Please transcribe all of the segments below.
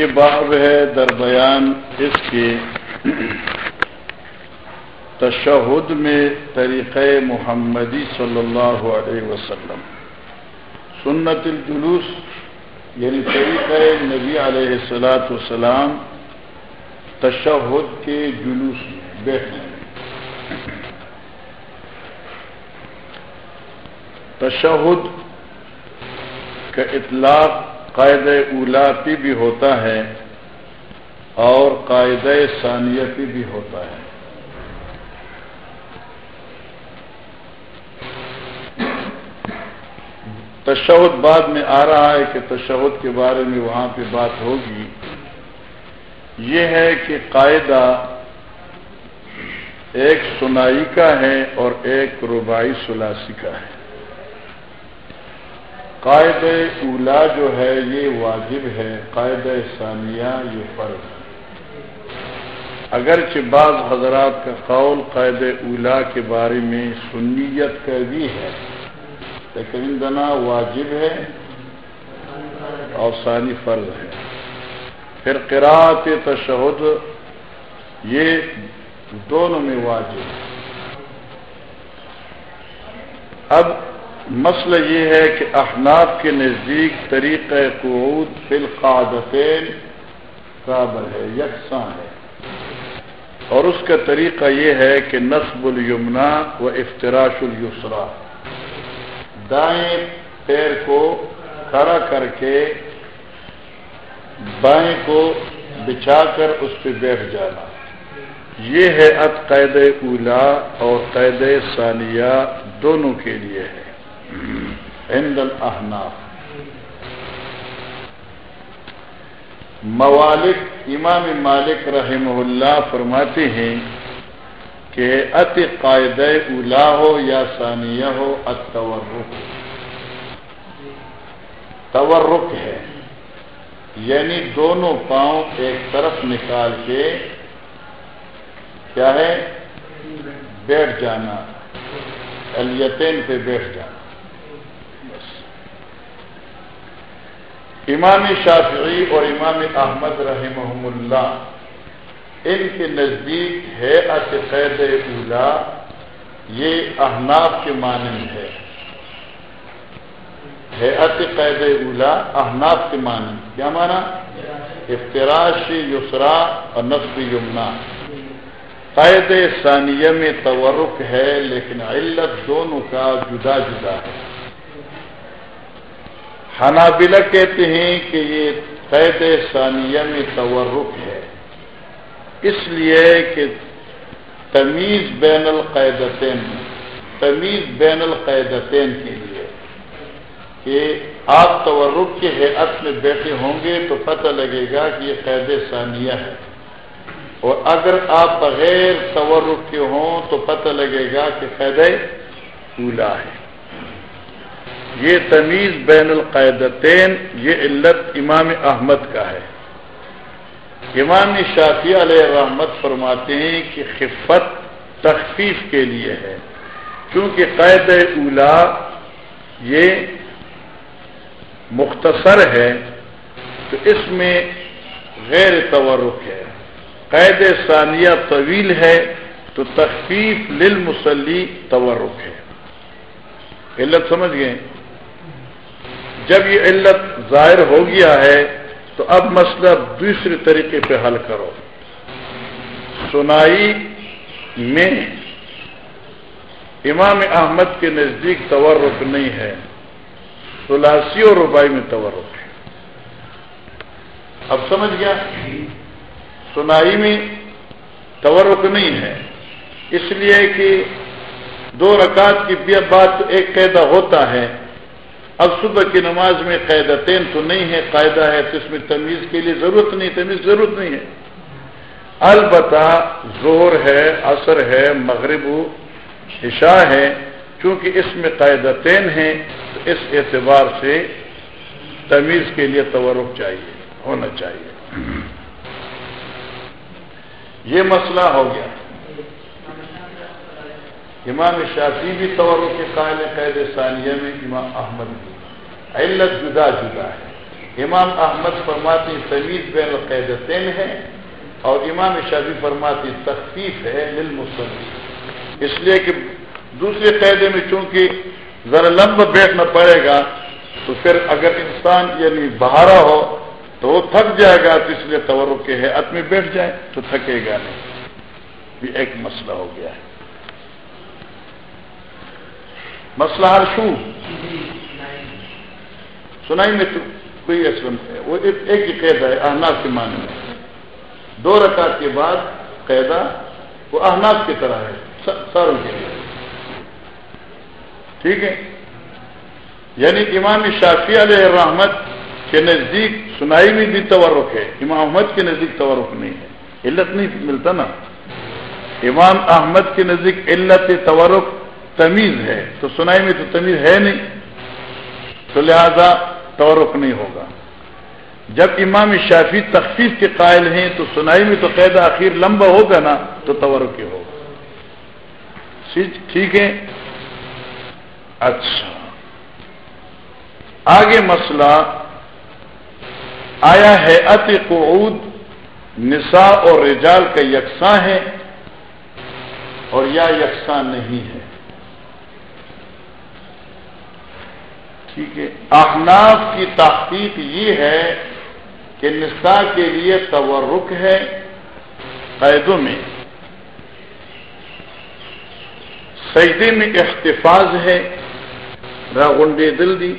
یہ باب ہے درمیان اس کے تشہد میں طریقہ محمدی صلی اللہ علیہ وسلم۔ سنت الجلوس یعنی طریقہ نبی علیہ السلاۃ والسلام تشہد کے جلوس بیٹھنے تشہد کا اطلاق قائد اولاپی بھی ہوتا ہے اور قائد ثانیتی بھی ہوتا ہے۔ تشہد بعد میں آ رہا ہے کہ تشہد کے بارے میں وہاں پہ بات ہوگی۔ یہ ہے کہ قاعدہ ایک سنائی کا ہے اور ایک ربائی سلاسی کا ہے۔ قائد اولا جو ہے یہ واجب ہے قائد ثانیہ یہ فرض ہے۔ اگرچہ بعض حضرات کا قول قائد اولا کے بارے میں سنیت کا بھی ہے، لیکن دنا واجب ہے اور ثانی فرض ہے۔ پھر قرآت تشہد، یہ دونوں میں واجب ہے۔ اب مسئلہ یہ ہے کہ احناف کے نزدیک طریقہ قعود فی القعدتین قابل ہے، یکساں ہے۔ اور اس کا طریقہ یہ ہے کہ نصب الیمنا و افتراش السرا دائیں پیر کو کھڑا کر کے بائیں کو بچھا کر اس پہ بیٹھ جانا۔ یہ ہے ات قید اولا اور قید ثانیہ دونوں کے لیے ہے۔ عند الاحناف موالک امام مالک رحمہ اللہ فرماتے ہیں کہ ات قاعد اولا ہو یا ثانیہ ہو ات تورک تورک ہے یعنی دونوں پاؤں ایک طرف نکال کے کیا ہے؟ بیٹھ جانا، الیتین پہ بیٹھ جانا۔ امام شافعی اور امام احمد رحمہ اللہ ان کے نزدیک ہے قید اولا یہ احناف کے مانند ہے۔ قید اولا احناف کے مانند کیا مانا افتراش یسرا اور نصب یمنا قید ثانیہ میں تورک ہے، لیکن علت دونوں کا جدا جدا ہے۔ حنابلہ کہتے ہیں کہ یہ قید ثانیہ میں تورک ہے۔ اس لیے کہ تمیز بین القیدتین، تمیز بین القیدتین کے لیے کہ آپ تورک کے حیات میں بیٹھے ہوں گے تو پتہ لگے گا کہ یہ قید ثانیہ ہے۔ اور اگر آپ بغیر تورک کے ہوں تو پتہ لگے گا کہ قید اولا ہے۔ یہ تمیز بین القاعدتین، یہ علت امام احمد کا ہے۔ امام شافی علیہ رحمت فرماتے ہیں کہ خفت تخفیف کے لیے ہے، کیونکہ قید اولا یہ مختصر ہے، تو اس میں غیر تورک ہے۔ قید ثانیہ طویل ہے، تو تخفیف للمسلی تورک ہے۔ علت سمجھ گئے؟ جب یہ علت ظاہر ہو گیا ہے تو اب مسئلہ دوسرے طریقے پہ حل کرو۔ سنائی میں امام احمد کے نزدیک تورک نہیں ہے۔ سلاسی اور ربائی میں تورک ہے۔ اب سمجھ گیا؟ سنائی میں تورک نہیں ہے۔ اس لیے کہ دو رکعت کی بات ایک قیدا ہوتا ہے۔ اب صبح کی نماز میں قیدتین تو نہیں ہے، قاعدہ ہے تو اس میں تمیز کے لیے ضرورت نہیں، تمیز ضرورت نہیں ہے۔ البتہ زور ہے اثر ہے، مغرب عشاء ہے، چونکہ اس میں قاعدتین ہیں، تو اس اعتبار سے تمیز کے لیے تورک چاہیے، ہونا چاہیے۔ یہ مسئلہ ہو گیا۔ امام شافی بھی تورک کے قائل قید ثانیہ میں، امام احمد بھی۔ علت جدا جدا ہے۔ امام احمد فرماتی تمیز بین القیدتین ہے اور امام شافی فرماتی تخفیف ہے للمسلم اس لیے کہ دوسرے قیدے میں چونکہ ذرا لمب بیٹھنا پڑے گا، تو پھر اگر انسان یعنی بہارا ہو، تو وہ تھک جائے گا، تو اس لیے تور کے ہے میں بیٹھ جائے تو تھکے گا نہیں۔ بھی ایک مسئلہ ہو گیا ہے۔ مسئلہ ہر شو۔ جی، جی۔ سنائی میں تو کوئی اسلم ہے۔ وہ ایک ہی قید ہے، احناف کے معنی میں۔ دو رکعت کے بعد قیدا وہ احناف کی طرح ہے۔ ساروں کے لیے۔ ٹھیک ہے؟ یعنی امام شافی علیہ رحمت کے نزدیک سنائی میں بھی تورک ہے۔ امام احمد کے نزدیک تورک نہیں ہے۔ علت نہیں ملتا نا۔ امام احمد کے نزدیک علت تورک تمیز ہے۔ تو سنائی میں تو تمیز ہے نہیں۔ تو لہذا تورک نہیں ہوگا۔ جب امام شافی تخفیف کے قائل ہیں تو سنائی میں تو قید آخر لمبا ہوگا نا، تو تورک ہی ہوگا۔ ٹھیک ہے؟ اچھا۔ آگے مسئلہ آیا ہے ات قعود نساء اور رجال کا یکساں ہے اور یا یکساں نہیں ہے۔ ٹھیک ہے احناف کی تحقیق یہ ہے کہ نساء کے لیے تورک ہے قیدوں میں۔ سجدے میں احتفاظ ہے۔ راغنڈے دل دی۔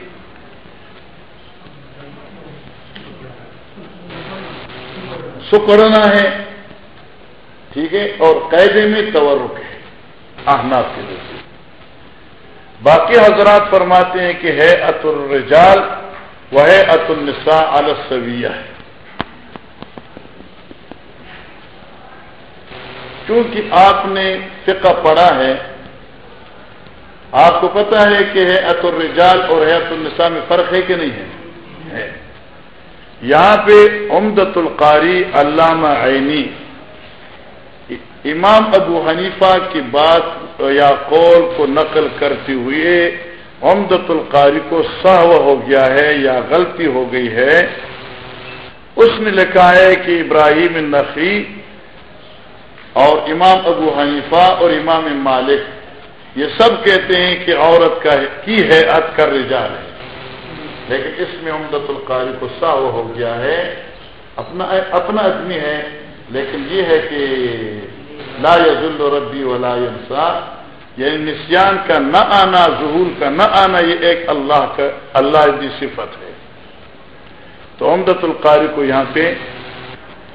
سکڑنا ہے۔ ٹھیک ہے؟ اور قیدے میں تورک ہے۔ احناف کے ذریعے باقی حضرات فرماتے ہیں کہ ہے ات الرجال وہ ہے ات النساء السویہ ہے۔ کیونکہ آپ نے فقہ پڑھا ہے، آپ کو پتا ہے کہ ہے ات الرجال اور ہے ات النساء میں فرق ہے کہ نہیں ہے؟ یہاں پہ امدت القاری علامہ عینی، امام ابو حنیفہ کی بات یا قول کو نقل کرتے ہوئے امدت القاری کو سہو ہو گیا ہے یا غلطی ہو گئی ہے، اس نے لکھا ہے کہ ابراہیم نقی اور امام ابو حنیفہ اور امام مالک یہ سب کہتے ہیں کہ عورت کا کی ہے ات کر رجال ہے۔ لیکن اس میں امدت القاری کو ساو ہو گیا ہے، اپنا اپنا آدمی ہے، لیکن یہ ہے کہ لا یز ربی ولا ینسا. یعنی نسیان کا نہ آنا، ظہور کا نہ آنا، یہ ایک اللہ کا، اللہ کی صفت ہے۔ تو امدت القاری کو یہاں پہ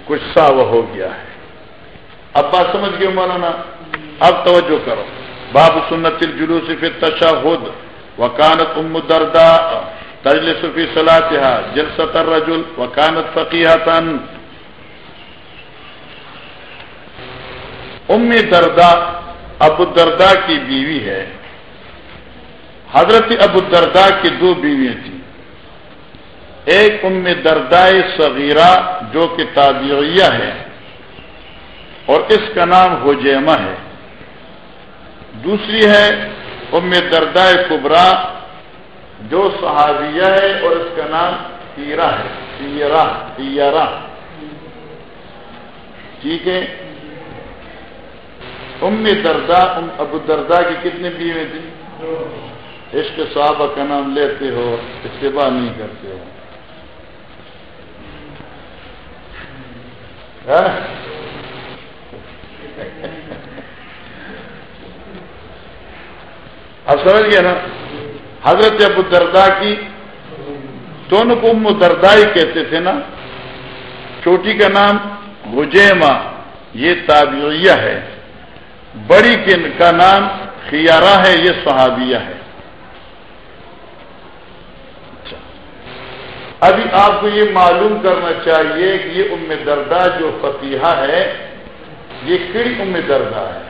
کچھ ساو ہو گیا ہے۔ اب بات سمجھ گئے مولانا؟ اب توجہ کرو۔ باب سنت الجلوس فی التشہد وکانت ام دردا تجلس فی صلاتها جلسة الرجل وكانت فقیحة ام دردا ابو دردا کی بیوی ہے۔ حضرت ابو دردا کی دو بیویاں تھیں۔ ایک ام دردائے صغیرہ جو کہ تابعیہ ہے اور اس کا نام حجیمہ ہے۔ دوسری ہے ام دردائے کبرا جو صحابیہ ہے اور اس کا نام تیرا ہے۔ تیرا تیرا ٹھیک ہے؟ ام دردا، ام ابو دردا کی کتنی بیویں تھی؟ عشق صحابہ کا نام لیتے ہو استفا نہیں کرتے ہو۔ ہاں؟ اب سمجھ گیا نا؟ حضرت ابو دردا کی دونوں کو ام دردا ہی کہتے تھے نا۔ چھوٹی کا نام گجیما یہ تابعیہ ہے۔ بڑی کا نام خیارہ ہے، یہ صحابیہ ہے۔ اچھا۔ ابھی آپ کو یہ معلوم کرنا چاہیے کہ یہ ام دردا جو فتیحہ ہے، یہ کڑی ام دردا ہے۔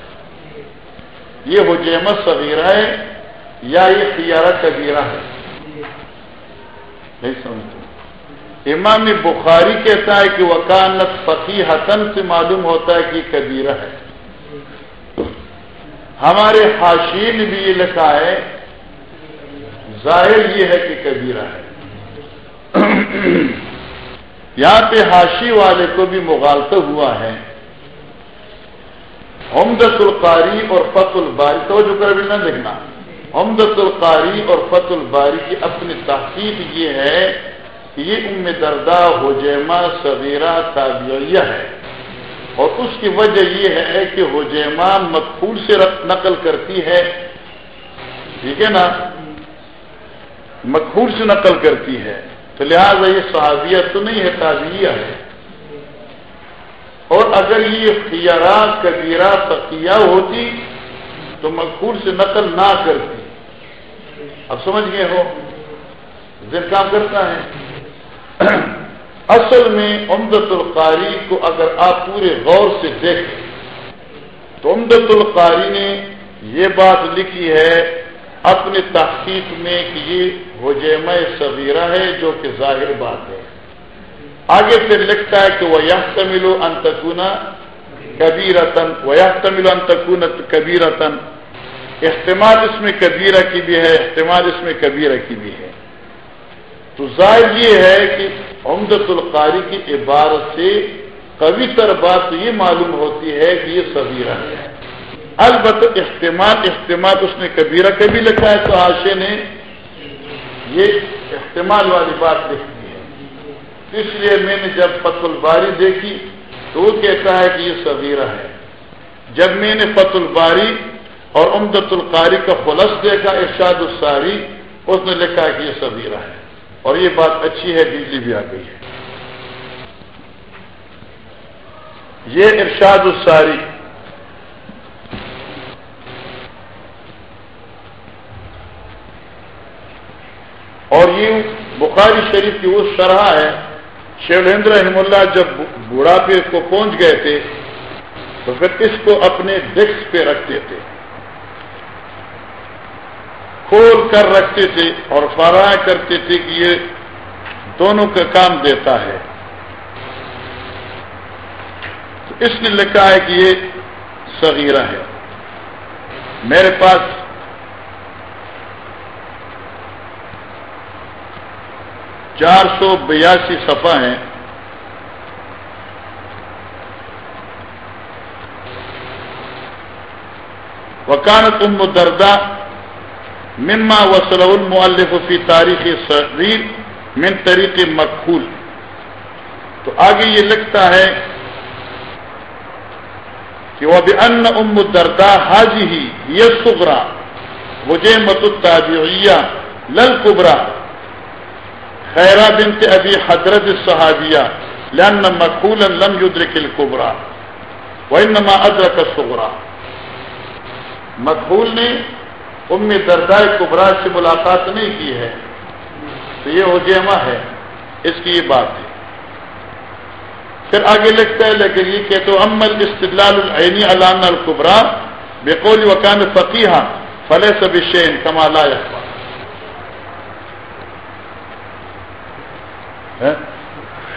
یہ حجیمت صغیرہ ہے یا یہ خیارہ کبیرہ ہے؟ نہیں سمجھتے امام بخاری کہتا ہے کہ وکانت فقی حسن سے معلوم ہوتا ہے کہ کبیرہ ہے۔ ہمارے حاشی نے بھی یہ لکھا ہے، ظاہر یہ ہے کہ کبیرہ ہے۔ یہاں پہ ہاشی والے کو بھی مغالطہ ہوا ہے۔ عمدت القاری اور فت الباری تو کر بھی نہ دیکھنا۔ عمدت القاری اور فت الباری کی اپنی تحقیق یہ ہے کہ یہ ام دردہ حجیمہ سویرہ تابعیہ ہے۔ اور اس کی وجہ یہ ہے کہ حجیمہ مقبول سے نقل کرتی ہے۔ ٹھیک ہے نا؟ مقبول سے نقل کرتی ہے۔ تو لہٰذا یہ صحابیہ تو نہیں ہے، تابعیہ ہے۔ اور اگر یہ خیارہ کبیرہ تقیہ ہوتی تو مقبول سے نقل نہ کرتی۔ اب سمجھ گئے ہو؟ دل کام کرتا ہے۔ اصل میں امدت القاری کو اگر آپ پورے غور سے دیکھیں، تو امدت القاری نے یہ بات لکھی ہے اپنے تحقیق میں کہ یہ حجیمہ صغیرہ ہے جو کہ ظاہر بات ہے۔ آگے پھر لکھتا ہے کہ وہ یہ تمل و انتقنا کبھی رتن وہ یہ تمل انتقن کبھی رتن احتمال اس میں کبیرہ کی بھی ہے، احتمال اس میں کبیرہ کی بھی ہے۔ تو ظاہر یہ ہے کہ عمدت القاری کی عبارت سے کبھی تر بات یہ معلوم ہوتی ہے کہ یہ صغیرہ ہے۔ البتہ احتمال احتمال اس نے کبیرہ کبھی لکھا ہے تو آشے نے یہ احتمال والی بات لکھی ہے۔ اس لیے میں نے جب فت الباری دیکھی تو وہ کہتا ہے کہ یہ صغیرہ ہے۔ جب میں نے فت الباری اور امدت القاری کا خلص دیکھا، ارشاد الساری اس نے لکھا کہ یہ سبیرہ ہے۔ اور یہ بات اچھی ہے، بجلی بھی آ گئی ہے۔ یہ ارشاد الساری۔ اور یہ بخاری شریف کی وہ شرح ہے شیولندر رحم اللہ جب بوڑھاپے کو پہنچ گئے تھے، تو پھر اس کو اپنے ڈیسک پہ رکھتے تھے کھول کر رکھتے تھے اور فراہ کرتے تھے کہ یہ دونوں کا کام دیتا ہے۔ تو اس نے لکھا ہے کہ یہ صغیرہ ہے۔ میرے پاس چار سو بیاسی صفحہ ہیں۔ وکانت ام دردہ مما وصل المؤلف فی تاریخ صغیر من طریق مقبول تو آگے یہ لکھتا ہے کہ وہ ان ام دردا حاجی ہی یہ سبرا مجھے مت لل قبرا خیرہ بنت ابی حضرت صحابیہ لن مقبول لم يدرك القبرا وانما ادرك الصغرا مقبول نے ام دردائے کبرا سے ملاقات نہیں کی ہے۔ تو یہ اجیما ہے۔ اس کی یہ بات ہے۔ پھر آگے لکھتا ہے لیکن یہ کہ تو امل استدلال العینی علامہ القبرا بے قول وکان فقیہ فلح سب شین کمالا ہاں؟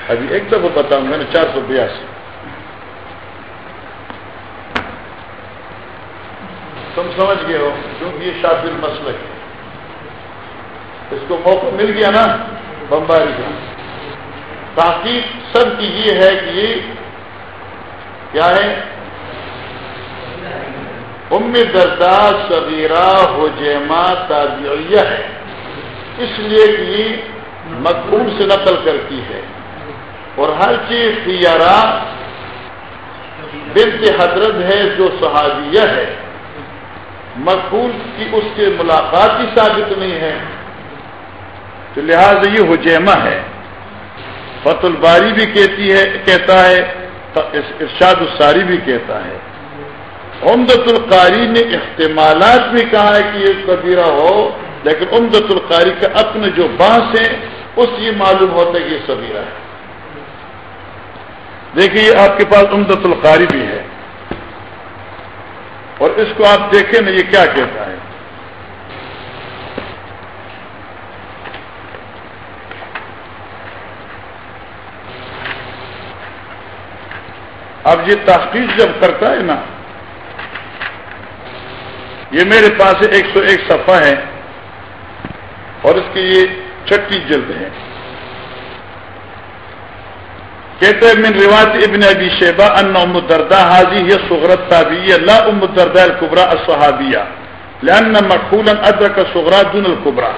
ابھی ایک دفعہ بتاؤں، میں نے چار سو بیاسی۔ تم سمجھ گئے ہو کیونکہ یہ شادی مسئلہ ہے۔ اس کو موقع مل گیا نا، بمباری کا تحقیق سب کی یہ ہے کہ یہ کیا ہے؟ ام دردا صغیرہ حجیمہ تابعیہ ہے۔ اس لیے کہ یہ مقبول سے نقل کرتی ہے۔ اور ہر چیز خیارہ بنت حضرت ہے جو صحابیہ ہے۔ مقبول کی اس کے ملاقات ہی ثابت نہیں ہے تو لہذا یہ حجیمہ ہے۔ فت الباری بھی کہتی ہے، کہتا ہے، ارشاد الساری بھی کہتا ہے۔ عمدت القاری نے احتمالات بھی کہا ہے کہ یہ کبیرہ ہو، لیکن عمدت القاری کا اپنے جو بانس ہے، اس یہ معلوم ہوتا ہے کہ یہ سبیرہ ہے۔ دیکھیے آپ کے پاس عمدت القاری بھی ہے۔ اور اس کو آپ دیکھیں نا یہ کیا کہتا ہے۔ اب یہ تحقیق جب کرتا ہے نا، یہ میرے پاس ایک سو ایک صفحہ ہے اور اس کی یہ چھٹی جلد ہے۔ کہتے ہیں، من روایت ابن ابی شیبہ ان ام الدرداء حاضی یہ سغرت تابعیہ، لا ام الدرداء الکبرى الصحابیہ، لان مقبولا ادرک صغرا دون القبرا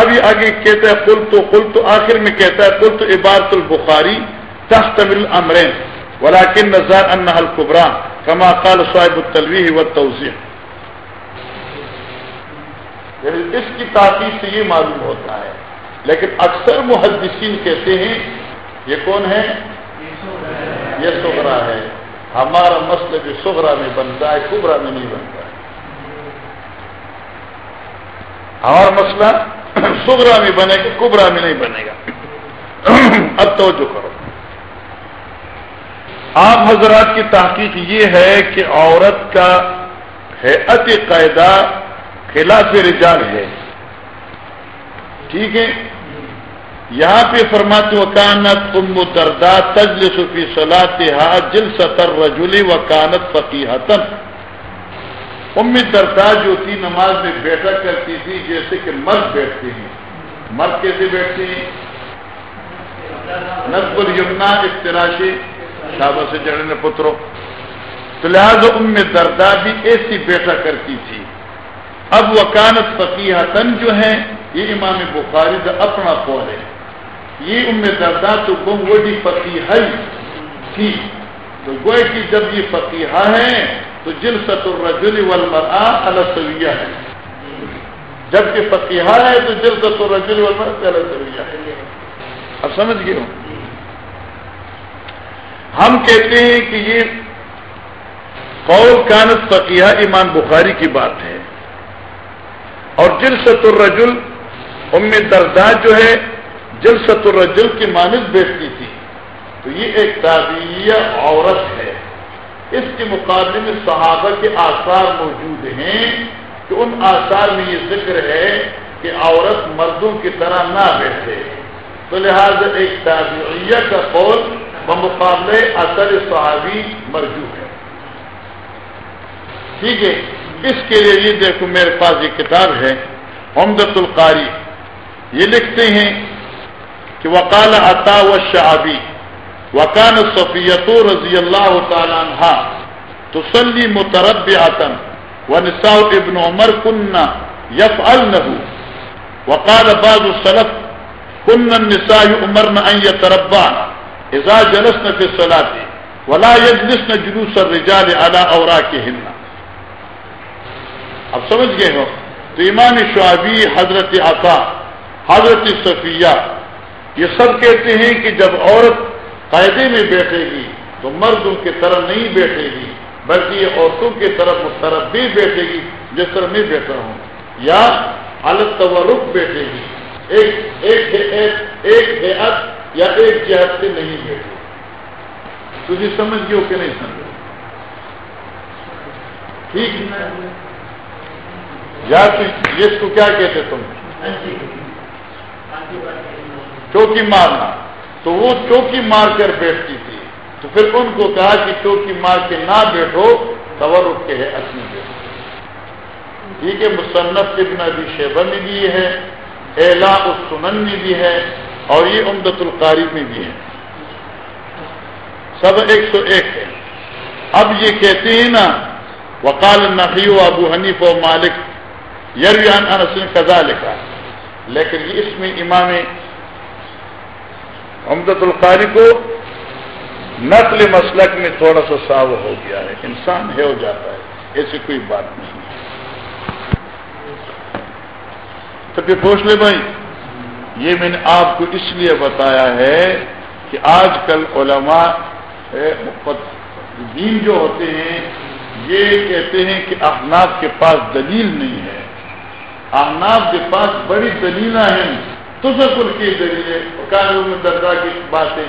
ابھی آگے کہتا ہے قل تو قل تو آخر میں کہتا ہے قل تو عبارت البخاری تحتمل الامرین، ولیکن نظار انہا القبرا کما قال صاحب التلویح والتوزیح یعنی اس کی تاثیر سے یہ معلوم ہوتا ہے، لیکن اکثر محدثین کہتے ہیں یہ کون ہے؟ یہ سغرا ہے۔ ہمارا مسئلہ جو سغرا میں بنتا ہے، کبرا میں نہیں بنتا ہے۔ ہمارا مسئلہ سغرا میں بنے گا، کبرا میں نہیں بنے گا۔ اب توجہ کرو۔ آپ حضرات کی تحقیق یہ ہے کہ عورت کا حیعت قاعدہ خلاف رجال ہے۔ ٹھیک ہے؟ یہاں پہ فرماتے وکانت ام دردا تجل صفی صلاح جل سطر رجولی وکانت فقیحتن ام دردا جو تھی نماز میں بیٹھا کرتی تھی، جیسے کہ مرد بیٹھتے ہیں۔ مرد کیسے بیٹھتے ہیں؟ نصب المنا اختراشی شابہ سے چڑھنے پتروں۔ تو لہٰذا ام دردا بھی ایسی بیٹھا کرتی تھی۔ اب وکانت فقیحتن جو ہے یہ امام بخاری کا اپنا قول ہے۔ یہ ام دردا تو گم وڈی فقیح تھی۔ تو گوئے کی جب یہ فقیحہ ہے تو جل الرجل والمرآ السویہ ہے۔ جبکہ فقیحہ ہے، تو جل الرجل والمرآ السویہ ہے۔ اب سمجھ گئے ہو؟ ہم کہتے ہیں کہ یہ قول کانت فقیہ امام بخاری کی بات ہے۔ اور جل الرجل ام دردا جو ہے جلست الرجل کی مانند بیٹھتی تھی۔ تو یہ ایک تعبیہ عورت ہے۔ اس کے مقابلے میں صحابہ کے آثار موجود ہیں کہ ان آثار میں یہ ذکر ہے کہ عورت مردوں کی طرح نہ بیٹھے۔ تو لہذا ایک تعبیہ کا قول بمقابلے اثر صحابی مرجو ہے۔ ٹھیک ہے، اس کے لیے یہ دیکھو میرے پاس یہ کتاب ہے عمدت القاری۔ یہ لکھتے ہیں کہ وکال عطا و شعبی وکان صفیت رضی اللہ تعالیٰ عنہ تسلی مترب آتن و نسا ابن عمر کن یف النح وقال بعض السلف کن نسا عمر نہ تربا اذا جلس نہ پھر ولا یجلس نہ جلوس الرجال اعلی اورا کے اب سمجھ گئے ہو؟ تو امام شعبی حضرت عطا، حضرت صفیہ یہ سب کہتے ہیں کہ جب عورت قاعدے میں بیٹھے گی تو مردوں کی طرح نہیں بیٹھے گی، بلکہ یہ عورتوں کی طرف طرف بھی بیٹھے گی، جس طرح میں بیٹھا ہوں۔ یا الگ تورک بیٹھے گی۔ ایک ایک ایک حیات یا ایک جہت سے نہیں بیٹھے۔ تجھے سمجھ گئے ہو کہ نہیں سمجھ؟ ٹھیک؟ یا اس کو کیا کہتے تم؟ ہاں جی۔ چوکی مارنا۔ تو وہ چوکی مار کر بیٹھتی تھی۔ تو پھر ان کو کہا کہ چوکی مار کے نہ بیٹھو، تور اٹھ کے ہے اصلی بیٹھو ٹھیک ہے، مصنف ابن ابی شیبہ میں بھی ہے اعلا السنن میں بھی ہے اور یہ امدت القاری میں بھی ہے۔ سب ایک سو ایک ہے۔ اب یہ کہتے ہیں نا وکال نفی و ابو حنیف و مالک یریان انسن قزا لکھا لیکن اس میں امام امدت القاری کو نقل مسلک میں تھوڑا سا ساو ہو گیا ہے۔ انسان ہے ہو جاتا ہے، ایسی کوئی بات نہیں۔ تو پھر پوچھ لے بھائی، یہ میں نے آپ کو اس لیے بتایا ہے کہ آج کل علماء دین جو ہوتے ہیں، یہ کہتے ہیں کہ احناف کے پاس دلیل نہیں ہے۔ احناف کے پاس بڑی دلیلیں ہیں۔ تو سکل کی دلیلیں دردا کی باتیں۔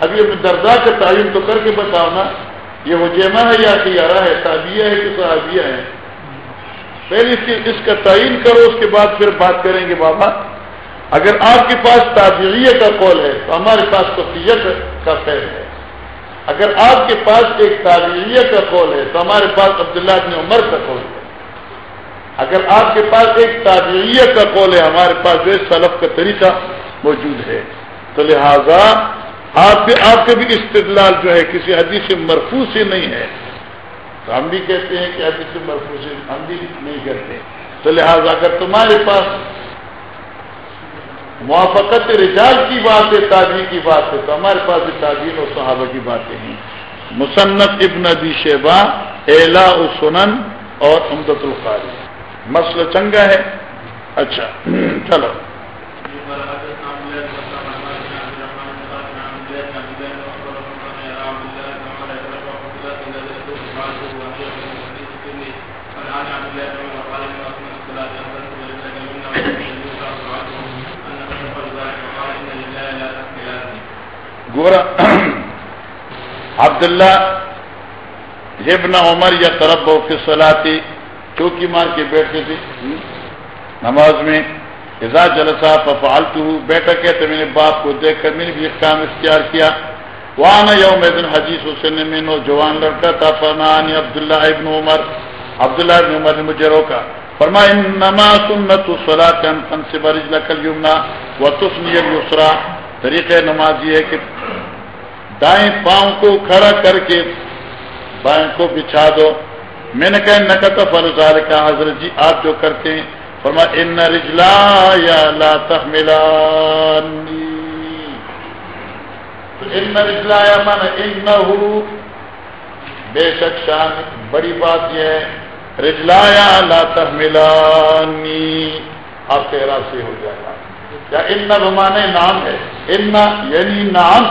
ابھی اپنے دردا کا تعین تو کر کے بتاؤ نا یہ وجیما ہے یا سیارہ ہے تابیہ ہے کہ صحابیہ ہے پہلے اس کی، اس کا تعین کرو، اس کے بعد پھر بات کریں گے بابا۔ اگر آپ کے پاس تابعیہ کا قول ہے، تو ہمارے پاس قطیت کا فیل ہے۔ اگر آپ کے پاس ایک تابعیہ کا قول ہے، تو ہمارے پاس عبداللہ بن عمر کا قول ہے۔ اگر آپ کے پاس ایک تابعیہ کا قول ہے، ہمارے پاس جو سلف کا طریقہ موجود ہے۔ تو لہذا، آپ کے آپ کے بھی استدلال جو ہے، کسی حدیث مرفو سے نہیں ہے۔ تو ہم بھی کہتے ہیں کہ حدیث مرفو سے ہم بھی نہیں کرتے۔ تو لہٰذا، اگر تمہارے پاس موافقت رجال کی بات ہے تعبیر کی بات ہے، تو ہمارے پاس بھی تعبیر اور صحابہ کی باتیں ہیں۔ مصنف ابن ابی شیبا الا سنن اور امدت القاری۔ مسئلہ چنگا ہے۔ اچھا چلو۔ گورا عبداللہ ابن عمر یا طرف بہت سلاتی چوکی مار کے بیٹھتے تھے۔ نماز میں اذا جلسا فالتو بیٹھا کہتے میں نے باپ کو دیکھ کر میں نے بھی کام اختیار کیا۔ وہاں یوم دن حجیث حسین میں نوجوان لڑکا تھا فرمان عبداللہ ابن عمر۔ عبداللہ ابن عمر نے مجھے روکا۔ فرما نما سنت سلا سے برج لکل یمنا و تسنی یسرا طریقہ نماز یہ ہے کہ دائیں پاؤں کو کھڑا کر کے بائیں کو بچھا دو۔ میں نے کہا نقط فلزار کا حضرت جی آپ جو کرتے ہیں۔ فرما ان رجلا یا لا تحملا ان رجلا یا من ان بے شک شان، بڑی بات یہ ہے۔ رجلا یا لا تحملانی، آپ کے سے ہو جائے گا۔ یا ان بمانے نام ہے۔ ان یعنی نام۔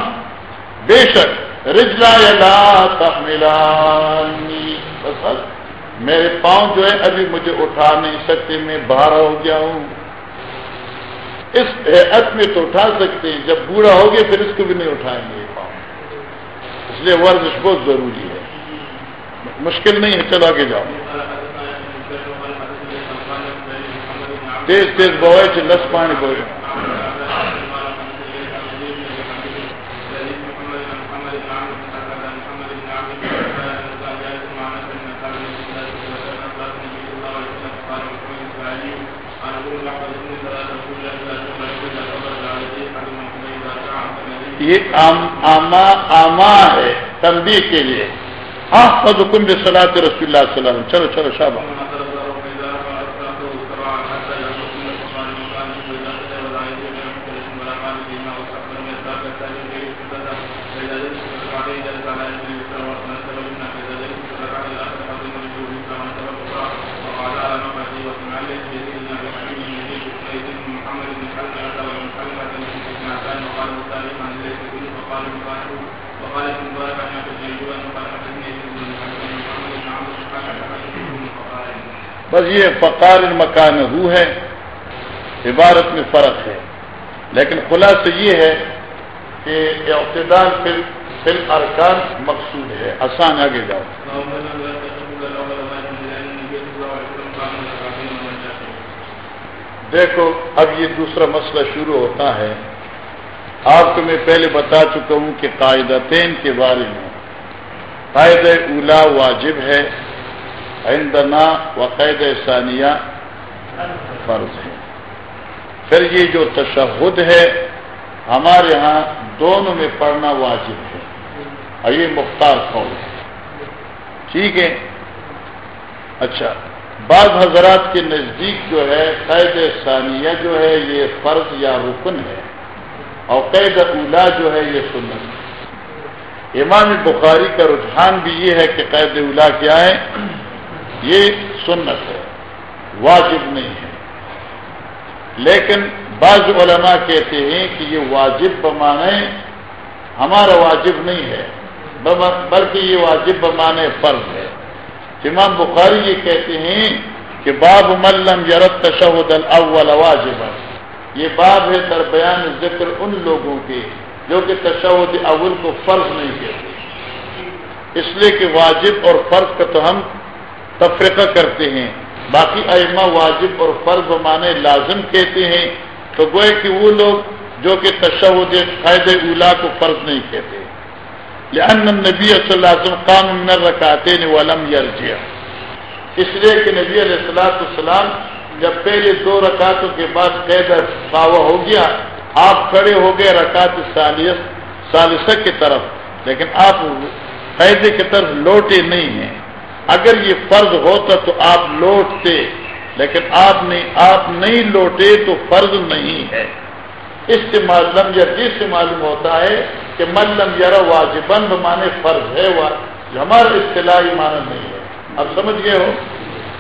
بے شک رجلا یا تحملانی۔ میرے پاؤں جو ہے ابھی مجھے اٹھا نہیں سکتے، میں باہر ہو گیا ہوں۔ اس حیث میں تو اٹھا سکتے ہیں جب بوڑھا ہو گیا پھر اس کو بھی نہیں اٹھائیں گے پاؤں۔ اس لیے ورزش بہت ضروری ہے۔ مشکل نہیں ہے، چلو آگے جاؤ۔ تیز تیز بوائے لس پانی بوئے یہ آما آما ہے تنبیہ کے لیے۔ آپ حکم صلاح رسول اللہ اللہ علیہ وسلم۔ چلو چلو شابہ بس یہ فقار مکان ہو ہے، عبارت میں فرق ہے۔ لیکن خلاصہ یہ ہے کہ اعتدال پھر پھر ارکان مقصود ہے۔ آسان آگے جاؤ۔ دیکھو، اب یہ دوسرا مسئلہ شروع ہوتا ہے۔ آپ کو میں پہلے بتا چکا ہوں کہ قاعدتین کے بارے میں قاعدہ اولا واجب ہے۔ عندنا وقید ثانیہ فرض ہے۔ پھر یہ جو تشہد ہے، ہمارے ہاں دونوں میں پڑھنا واجب ہے۔ اور یہ مختار قول ہے۔ ٹھیک ہے؟ اچھا بعض حضرات کے نزدیک جو ہے، قید ثانیہ جو ہے، یہ فرض یا رکن ہے۔ اور قید اولا جو ہے، یہ سنت ہے۔ امام بخاری کا رجحان بھی یہ ہے کہ قید اولا کیا ہے؟ یہ سنت ہے، واجب نہیں ہے۔ لیکن بعض علماء کہتے ہیں کہ یہ واجب بمانے ہمارا واجب نہیں ہے بلکہ یہ واجب بمانے فرض ہے۔ امام بخاری یہ کہتے ہیں کہ باب ملم یرت تشہد الاول واجب یہ باب ہے در بیان ذکر ان لوگوں کے جو کہ تشہد اول کو فرض نہیں کہتے۔ اس لیے کہ واجب اور فرض کا تو ہم تفریقہ کرتے ہیں۔ باقی ائمہ واجب اور فرض مانے لازم کہتے ہیں۔ تو گوئے کہ وہ لوگ جو کہ تشہد قید اولا کو فرض نہیں کہتے۔ لأن نبی صلی اللہ علیہ وسلم قام من رکاتے نے ولم یرجع۔ اس لیے کہ نبی علیہ السلاۃ السلام جب پہلے دو رکعتوں کے بعد قید پاوا ہو گیا، آپ کھڑے ہو گئے رکعت ثانیہ کی طرف، لیکن آپ قیدے کی طرف لوٹے نہیں ہیں۔ اگر یہ فرض ہوتا تو آپ لوٹتے، لیکن آپ نے، آپ نہیں لوٹے تو فرض نہیں ہے۔ اس سے معلوم، یا جس سے معلوم ہوتا ہے کہ ملم یار واجبند مانے فرض ہے جو ہمارا اصطلاحی معنی نہیں ہے۔ اب سمجھ گئے ہو؟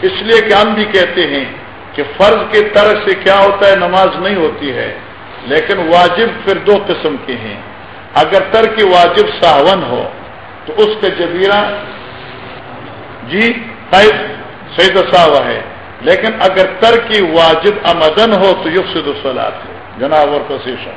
اس لیے کہ ہم بھی کہتے ہیں کہ فرض کے طرح سے کیا ہوتا ہے، نماز نہیں ہوتی ہے۔ لیکن واجب پھر دو قسم کے ہیں۔ اگر تر کی واجب ساون ہو تو اس کا جبیرہ جی صحیح ساوا ہے۔ لیکن اگر تر کی واجب امدن ہو تو یوگ سے دوسرات ہے جناب اور کوشش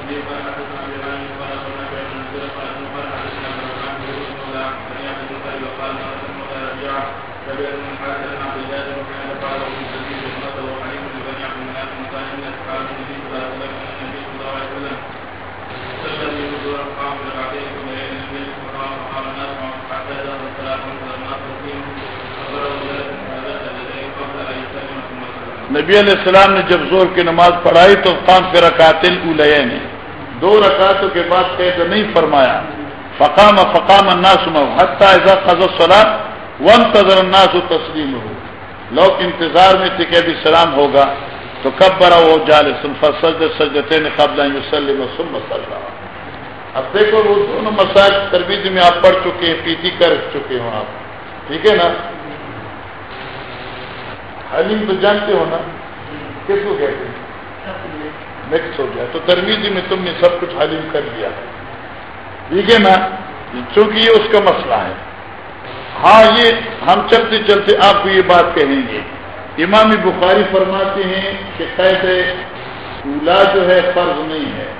نبی علیہ السلام نے جب زور کی نماز پڑھائی تو کام پھر رکاتل الیہ نے دو رکعتوں کے بعد قید نہیں فرمایا. فقام فقام الناس حتیٰ اذا قضى الصلاة وانتظر الناس تسلیم ہو لوگ انتظار میں تھے کہ ابھی سلام ہوگا تو کب برا وہ جالس فسجد سجدتين قبل ان يسلم ثم صلى اب دیکھو وہ دونوں مسائل تربیت میں آپ پڑھ چکے ہیں پیتی کر چکے ہوں آپ۔ ٹھیک ہے نا؟ حلیم تو جانتے ہو نا؟ کس کو کہتے ہیں؟ مکس ہو گیا۔ تو ترمیزی میں تم نے سب کچھ حلیم کر دیا ٹھیک ہے نا؟ چونکہ یہ اس کا مسئلہ ہے۔ ہاں یہ ہم چلتے چلتے آپ کو یہ بات کہیں گے۔ امام بخاری فرماتے ہیں کہ قید اولا جو ہے، فرض نہیں ہے۔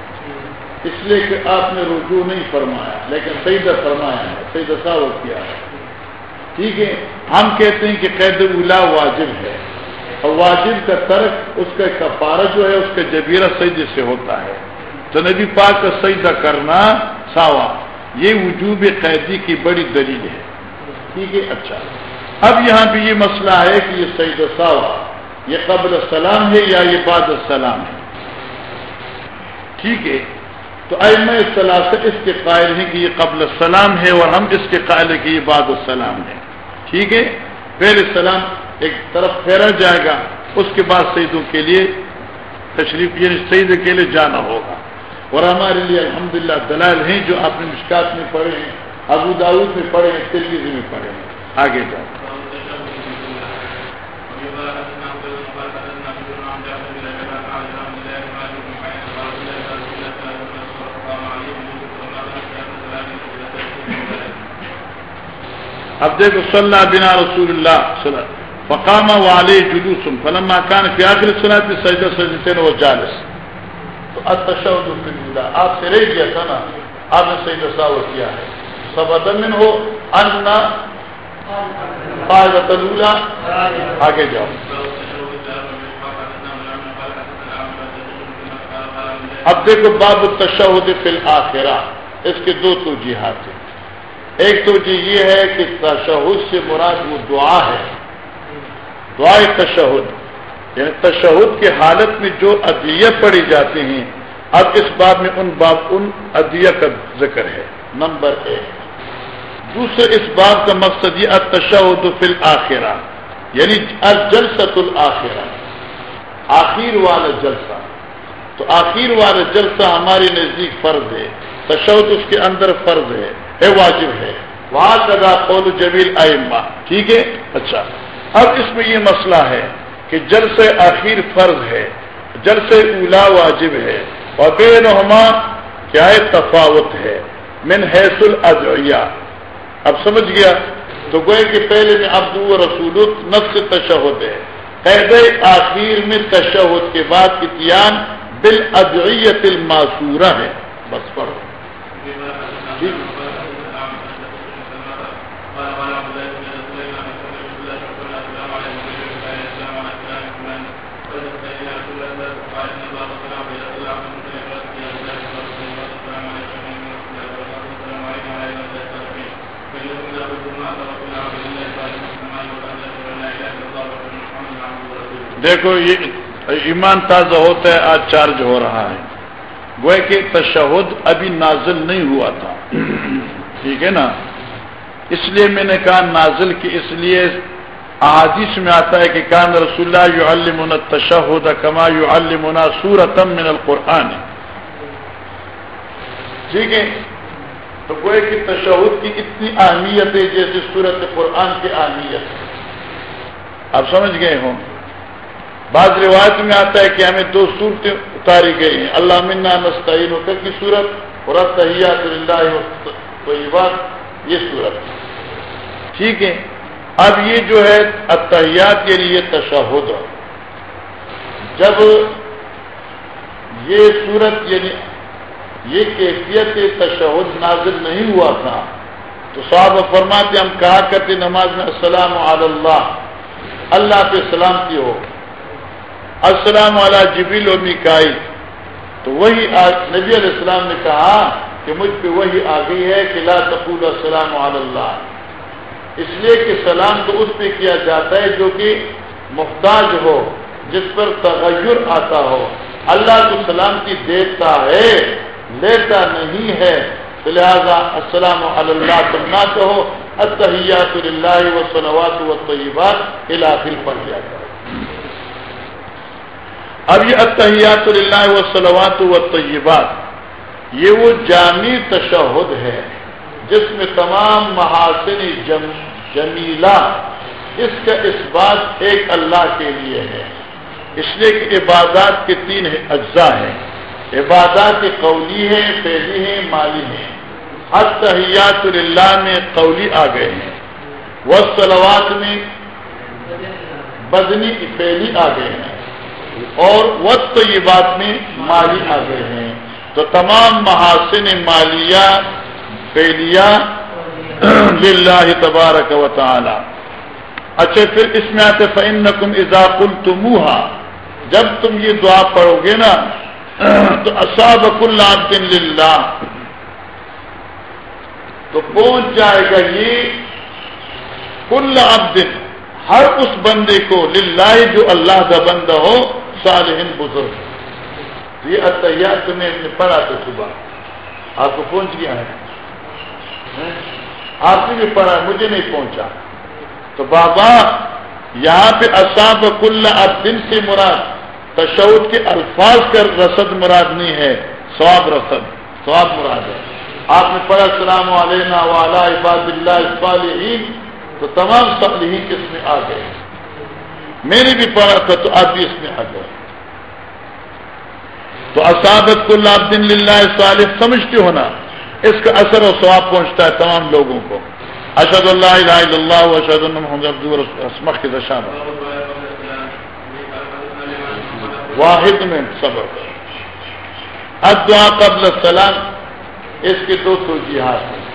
اس لیے کہ آپ نے رجوع نہیں فرمایا، لیکن سیدہ فرمایا ہے، سیدہ ساو کیا ہے۔ ٹھیک ہے، ہم کہتے ہیں کہ قید اولا واجب ہے، اور واجب کا ترک اس کا کفارہ جو ہے، اس کا جبیرہ سجدے سے ہوتا ہے۔ تو نبی پاک کا سجدہ کرنا ساوا یہ وجوب قیدی کی بڑی دلیل ہے۔ ٹھیک ہے اچھا۔ اب یہاں بھی یہ مسئلہ ہے کہ یہ سعید ساوا یہ قبل السلام ہے یا یہ بعد السلام ہے؟ ٹھیک ہے۔ تو ایم اصطلاح سے اس کے قائل ہیں کہ یہ قبل السلام ہے اور ہم اس کے قائل ہیں کہ یہ بعد السلام ہے۔ ٹھیک ہے؟ پہلے سلام ایک طرف پھیرا جائے گا، اس کے بعد سعیدوں کے لیے تشریف یعنی سعید کے لیے جانا ہوگا۔ اور ہمارے لیے الحمدللہ دلائل ہیں جو آپ نے مشکات میں پڑھے ہیں، ابو داود میں پڑھے ہیں تلویزی میں پڑھے ہیں۔ آگے جاؤ۔ اب دیکھو صلی بنا رسول اللہ صلی فقام والے جلوس فلما کان فی آخر صلاح سجدہ سجدتے وہ جالس۔ تو التشہد فی الاولى آپ سے رہ گیا تھا نا؟ آپ نے سجدہ ساو کیا ہے۔ سب ادمن ہو ان قاعدۃ الاولى آگے جاؤ۔ اب دیکھو، باب التشہد فی الاخرہ اس کے دو توجیہات ہیں۔ ایک تو جی یہ ہے کہ تشہد سے مراد وہ دعا ہے۔ دعائے تشہد۔ یعنی تشہد کی حالت میں جو ادیہ پڑی جاتی ہیں، اب اس بات میں ان باب، ان ادیہ کا ذکر ہے۔ نمبر ایک۔ دوسرے اس بات کا مقصد یہ تشہد فی الآخرہ یعنی الجلسۃ الآخرہ آخر والا جلسہ۔ تو آخر والا جلسہ ہمارے نزدیک فرض ہے۔ تشہد اس کے اندر فرض ہے۔ ہے، واجب ہے۔ وہاں کا قول جبیل آئمہ۔ ٹھیک ہے؟ اچھا۔ اب اس میں یہ مسئلہ ہے کہ جل سے آخر فرض ہے جل سے اولا واجب ہے۔ اور بے نما کیا ہے؟ تفاوت ہے۔ من حیث الادعیہ۔ اب سمجھ گیا؟ تو گوئے کہ پہلے میں ابدو و رسول نفس تشہد ہے۔ قید آخر میں تشہد کے بعد اتیان بال ادعیت الماسورہ ہے۔ بس پڑھو۔ ٹھیک۔ دیکھو، یہ ایمان تازہ ہوتا ہے، آج چارج ہو رہا ہے۔ گوئے کہ تشہد ابھی نازل نہیں ہوا تھا۔ ٹھیک ہے نا؟ اس لیے میں نے کہا نازل کی اس لیے احادیث میں آتا ہے کہ کان رسول اللہ یو المن تشہد کما یو المنا سورتم من القرآن۔ ٹھیک ہے؟ تو گوئے کہ تشہد کی اتنی اہمیت ہے جیسے سورت قرآن کی اہمیت۔ آپ سمجھ گئے ہوں؟ بعض روایت میں آتا ہے کہ ہمیں دو صورتیں اتاری گئی ہیں۔ اللہ منا نستعین ہوکر کی صورت اور تحیات اللہ بات یہ صورت۔ ٹھیک ہے؟ اب یہ جو ہے اتحیات کے لیے تشہد۔ جب یہ صورت یعنی یہ کیفیت تشہد نازل نہیں ہوا تھا، تو صاحب فرماتے ہم کہا کرتے نماز میں السلام اللہ اللہ پہ سلامتی ہو۔ السلام علیہ جبیل و مکائی تو وہی نبی علیہ السلام نے کہا کہ مجھ پہ وہی آ گئی ہے کہ لا تقول السلام اللہ۔ اس لیے کہ سلام تو اس پہ کیا جاتا ہے جو کہ محتاج ہو، جس پر تغیر آتا ہو۔ اللہ کو سلامتی دیتا ہے، لیتا نہیں ہے۔ تو لہٰذا السلام اللہ تم نہ کہو اتحیات اللہ و سلوات و طیبات علاقل پڑ جاتا ہے۔ اب یہ اتحیات اللہ و سلوات و طیبات، یہ وہ جامع تشہد ہے جس میں تمام محاسن جم، جمیلہ اس کا اس بات ایک اللہ کے لیے ہے۔ اس لیے کہ عبادات کے تین اجزاء ہیں۔ عبادات قولی ہیں پہلی ہیں، مالی ہیں۔ اتحیات اللہ میں قولی آ گئے ہیں۔ وہ سلوات میں بدنی کی پہلی آ گئے ہیں۔ اور وقت تو یہ بات میں مالی آ گئے ہیں۔ تو تمام محاسن مالیہ پھیلیا للہ تبارک و تعالی۔ اچھا پھر اس میں آتے فن نقم اضاف التموہا جب تم یہ دعا پڑھو گے نا، تو اصاب کل دن للہ۔ تو پہنچ جائے گا یہ کل دن ہر اس بندے کو للہ جو اللہ کا بندہ ہو صالحین بزرگ یہ اتحیات میں نے پڑھا تھا صبح۔ آپ کو پہنچ گیا ہے۔ آپ نے بھی پڑھا، مجھے نہیں پہنچا۔ تو بابا، یہاں پہ اساب کل دن سے مراد تشود کے الفاظ کا رسد مراد نہیں ہے سواب رسد سواب مراد ہے۔ آپ نے پڑھا، السلام علینا والا عباد اللہ صالحین تو تمام صالحین کس میں آ گئے؟ میں نے بھی پڑھا تھا تو آپ بھی اس میں آ گئے تو اسابت کو لاب دن للہ صالح سمجھتے ہونا اس کا اثر و ثواب پہنچتا ہے تمام لوگوں کو۔ اشد اللہ الہ الا اللہ اشد محمد اسمخ کے دشان۔ واحد میں صبر ادعا قبل السلام، اس کے دو توجیحات ہیں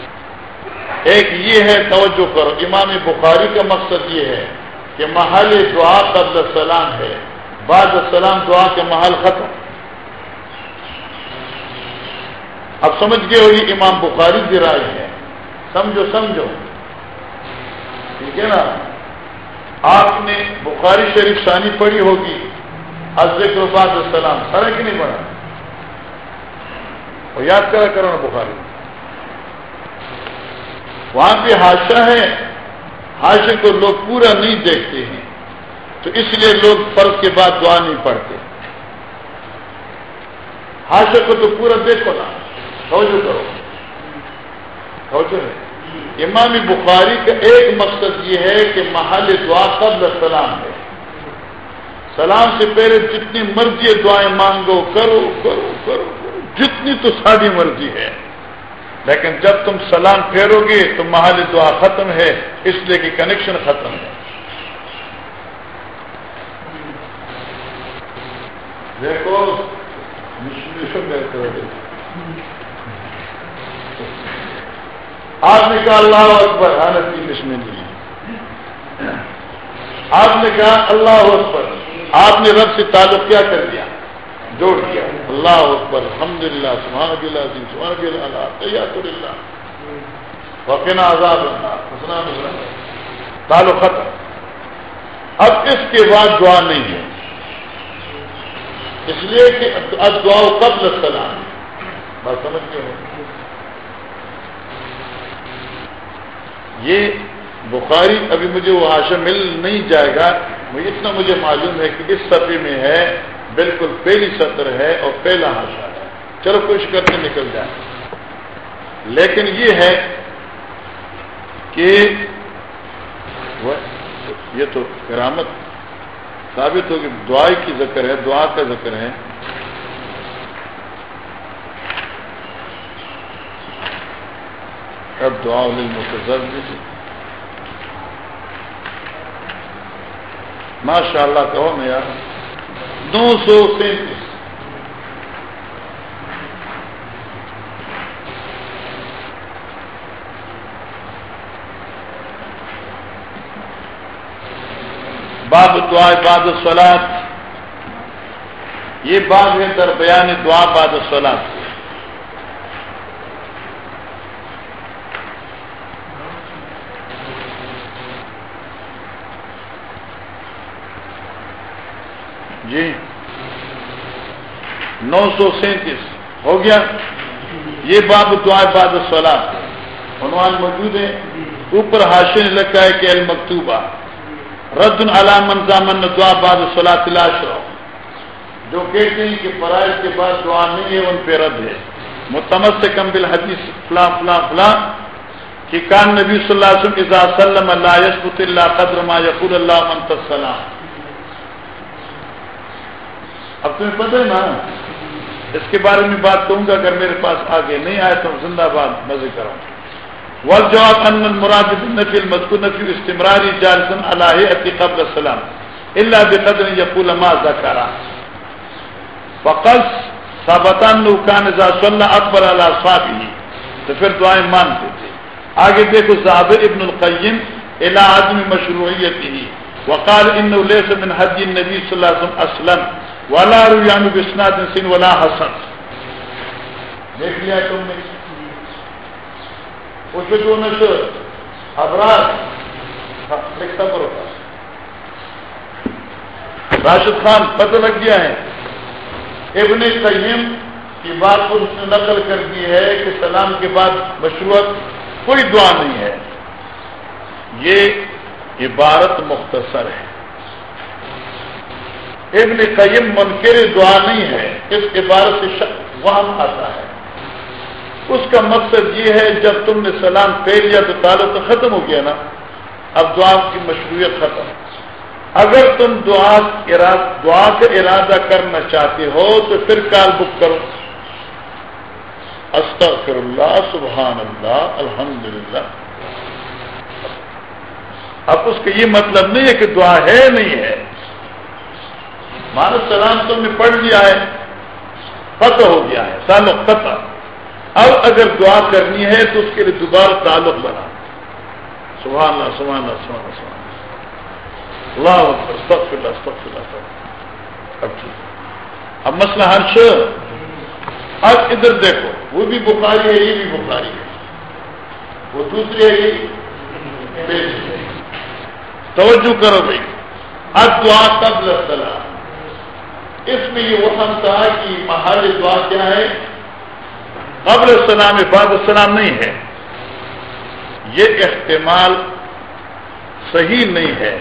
ایک یہ ہے، توجہ کرو، امام بخاری کا مقصد یہ ہے۔ کہ محل دعا قبل السلام ہے، بعد السلام دعا کے محل ختم۔ اب سمجھ گئے ہو یہ امام بخاری کی رائے ہے۔ سمجھو سمجھو۔ ٹھیک ہے نا؟ آپ نے بخاری شریف ثانی پڑھی ہوگی ذکر بعد السلام سر کہ نہیں پڑھا؟ اور یاد کرا کرو نا بخاری۔ وہاں پہ حادثہ ہے حادثے کو لوگ پورا نہیں دیکھتے ہیں۔ تو اس لیے لوگ فرض کے بعد دعا نہیں پڑھتے۔ حادثے کو تو پورا دیکھو نا۔ توجہ کرو۔ توجہ ہے۔ امام بخاری کا ایک مقصد یہ ہے کہ محل دعا قبل سلام ہے۔ سلام سے پہلے جتنی مرضی دعائیں مانگو، کرو کرو کرو کرو۔ جتنی تو ساری مرضی ہے۔ لیکن جب تم سلام پھیرو گے تو محل دعا ختم ہے، اس لیے کہ کنیکشن ختم ہے۔ دیکھو آپ نے کہا اللہ اکبر، حالت کی اس میں آپ نے کہا اللہ اکبر۔ آپ نے رب سے تعلق کیا کر دیا۔ جوڑ دیا۔ اللہ اکبر الحمد للہ سبحان اللہ سبحان اللہ تیات اللہ۔ وقنا آزاد اللہ تعلق ختم۔ اب اس کے بعد دعا نہیں ہے۔ اس لیے کہ اب دعا قبل السلام۔ بات سمجھ گئے یہ بخاری، ابھی مجھے وہ آشا مل نہیں جائے گا۔ اتنا مجھے معلوم ہے کہ اس سطح میں ہے۔ بالکل پہلی سطر ہے اور پہلا آشا ہے۔ چلو کوشش کرتے نکل جائے لیکن یہ ہے کہ یہ تو کرامت ثابت ہوگی دعا کی ذکر ہے، دعا کا ذکر ہے۔ اب دعا متضر ماشاء اللہ کہو میں یار۔ دو سو سینتیس۔ باب دعا باد سولاد یہ باب ہے در بیان دعا بعد السلاد جی نو سو سینتیس، ہو گیا؟ یہ باب دعا باد السلاد عنوان موجود ہے۔ اوپر حاشن لگا ہے کہ المکتوبہ۔ رد علامن زامن دعا بعد صلاح تلاش جو کہتے ہیں کہ فرائض کے بعد دعا نہیں ہے، ان پہ رد ہے۔ متمد سے کم بل حدیث فلاں فلاں فلاں۔ کہ کان نبی صلی اللہ علیہ وسلم اذا سلم اللہ یسبت اللہ قدر ما یقول اللہ منت السلام اب تمہیں پتہ ہے نا اس کے بارے میں بات کروں گا، اگر میرے پاس آگے نہیں آئے تو زندہ باد مزے کروں۔ والجواب ان المراد بالنفي المذكور نفي استمرار جالسا على قبل السلام، الا بقدر يقول ما ذكر فقد ثبت انه كان اذا صلى اكبر على تو پھر دعائیں مانتے تھے۔ آگے دیکھو صاحب ابن القیم، الى عدم مشروعیته وقال انه ليس من هدي النبي صلى الله عليه وسلم اصلا ولا رويان باسناد سن ولا حسن۔ دیکھ لیا تم نے۔ ابرار لکھتا پر ہوتا راشد خان، پتہ لگ گیا ہے۔ ابن قیم کی بات کو اس نے نقل کر دی ہے کہ سلام کے بعد مشروعت کوئی دعا نہیں ہے۔ یہ عبارت مختصر ہے۔ ابن قیم منکر دعا نہیں ہے۔ اس عبارت سے وہاں آتا ہے۔ اس کا مقصد یہ ہے، جب تم نے سلام پھیر لیا تو تعلق تو ختم ہو گیا نا۔ اب دعا کی مشروعیت ختم۔ اگر تم دعا دعا کا ارادہ کرنا چاہتے ہو تو پھر کال بک کرو۔ استغفر اللہ سبحان اللہ الحمد للہ اب اس کا یہ مطلب نہیں ہے کہ دعا ہے نہیں ہے۔ مانو سلام تم نے پڑھ لیا ہے، فتح ہو گیا ہے، تعلق ختم اب اگر دعا کرنی ہے تو اس کے لیے دوبارہ تعلق بنا۔ سبحان اللہ سبحان اللہ سبحان اللہ سبحان اللہ سب اللہ سب اللہ اب ٹھیک۔ اب مسئلہ ہرش اب ادھر دیکھو، وہ بھی بخاری ہے، یہ بھی بخاری ہے۔ وہ دوسری ہے، یہ توجہ کرو بھائی۔ اب دعا قبل السلام اس میں یہ وہ تھا کہ محل دعا کیا ہے۔ قبل السلام بعد السلام نہیں ہے۔ یہ احتمال صحیح نہیں ہے۔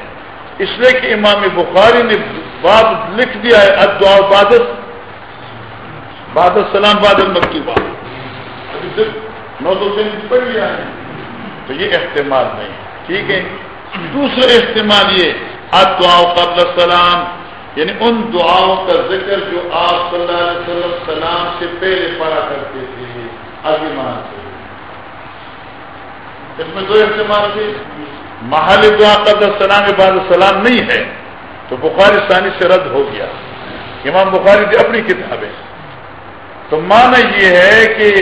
اس لیے کہ امام بخاری نے بات لکھ دیا ہے ادعا بادت باد السلام المکتوبہ ابھی صرف نو سو سے پڑھ لیا ہے۔ تو یہ احتمال نہیں ٹھیک ہے۔ دوسرا احتمال یہ ادعا قبل السلام۔ یعنی ان دعاؤں کا ذکر جو آپ صلی اللہ علیہ وسلم سلام سے پہلے پڑھا کرتے تھے مان سے۔ اس میں دو احتمال تھے۔ محل دعا قبل سلام بعد سلام نہیں ہے، تو بخاری ثانی سے رد ہو گیا۔ امام بخاری کی اپنی کتاب ہے۔ تو معنی یہ ہے کہ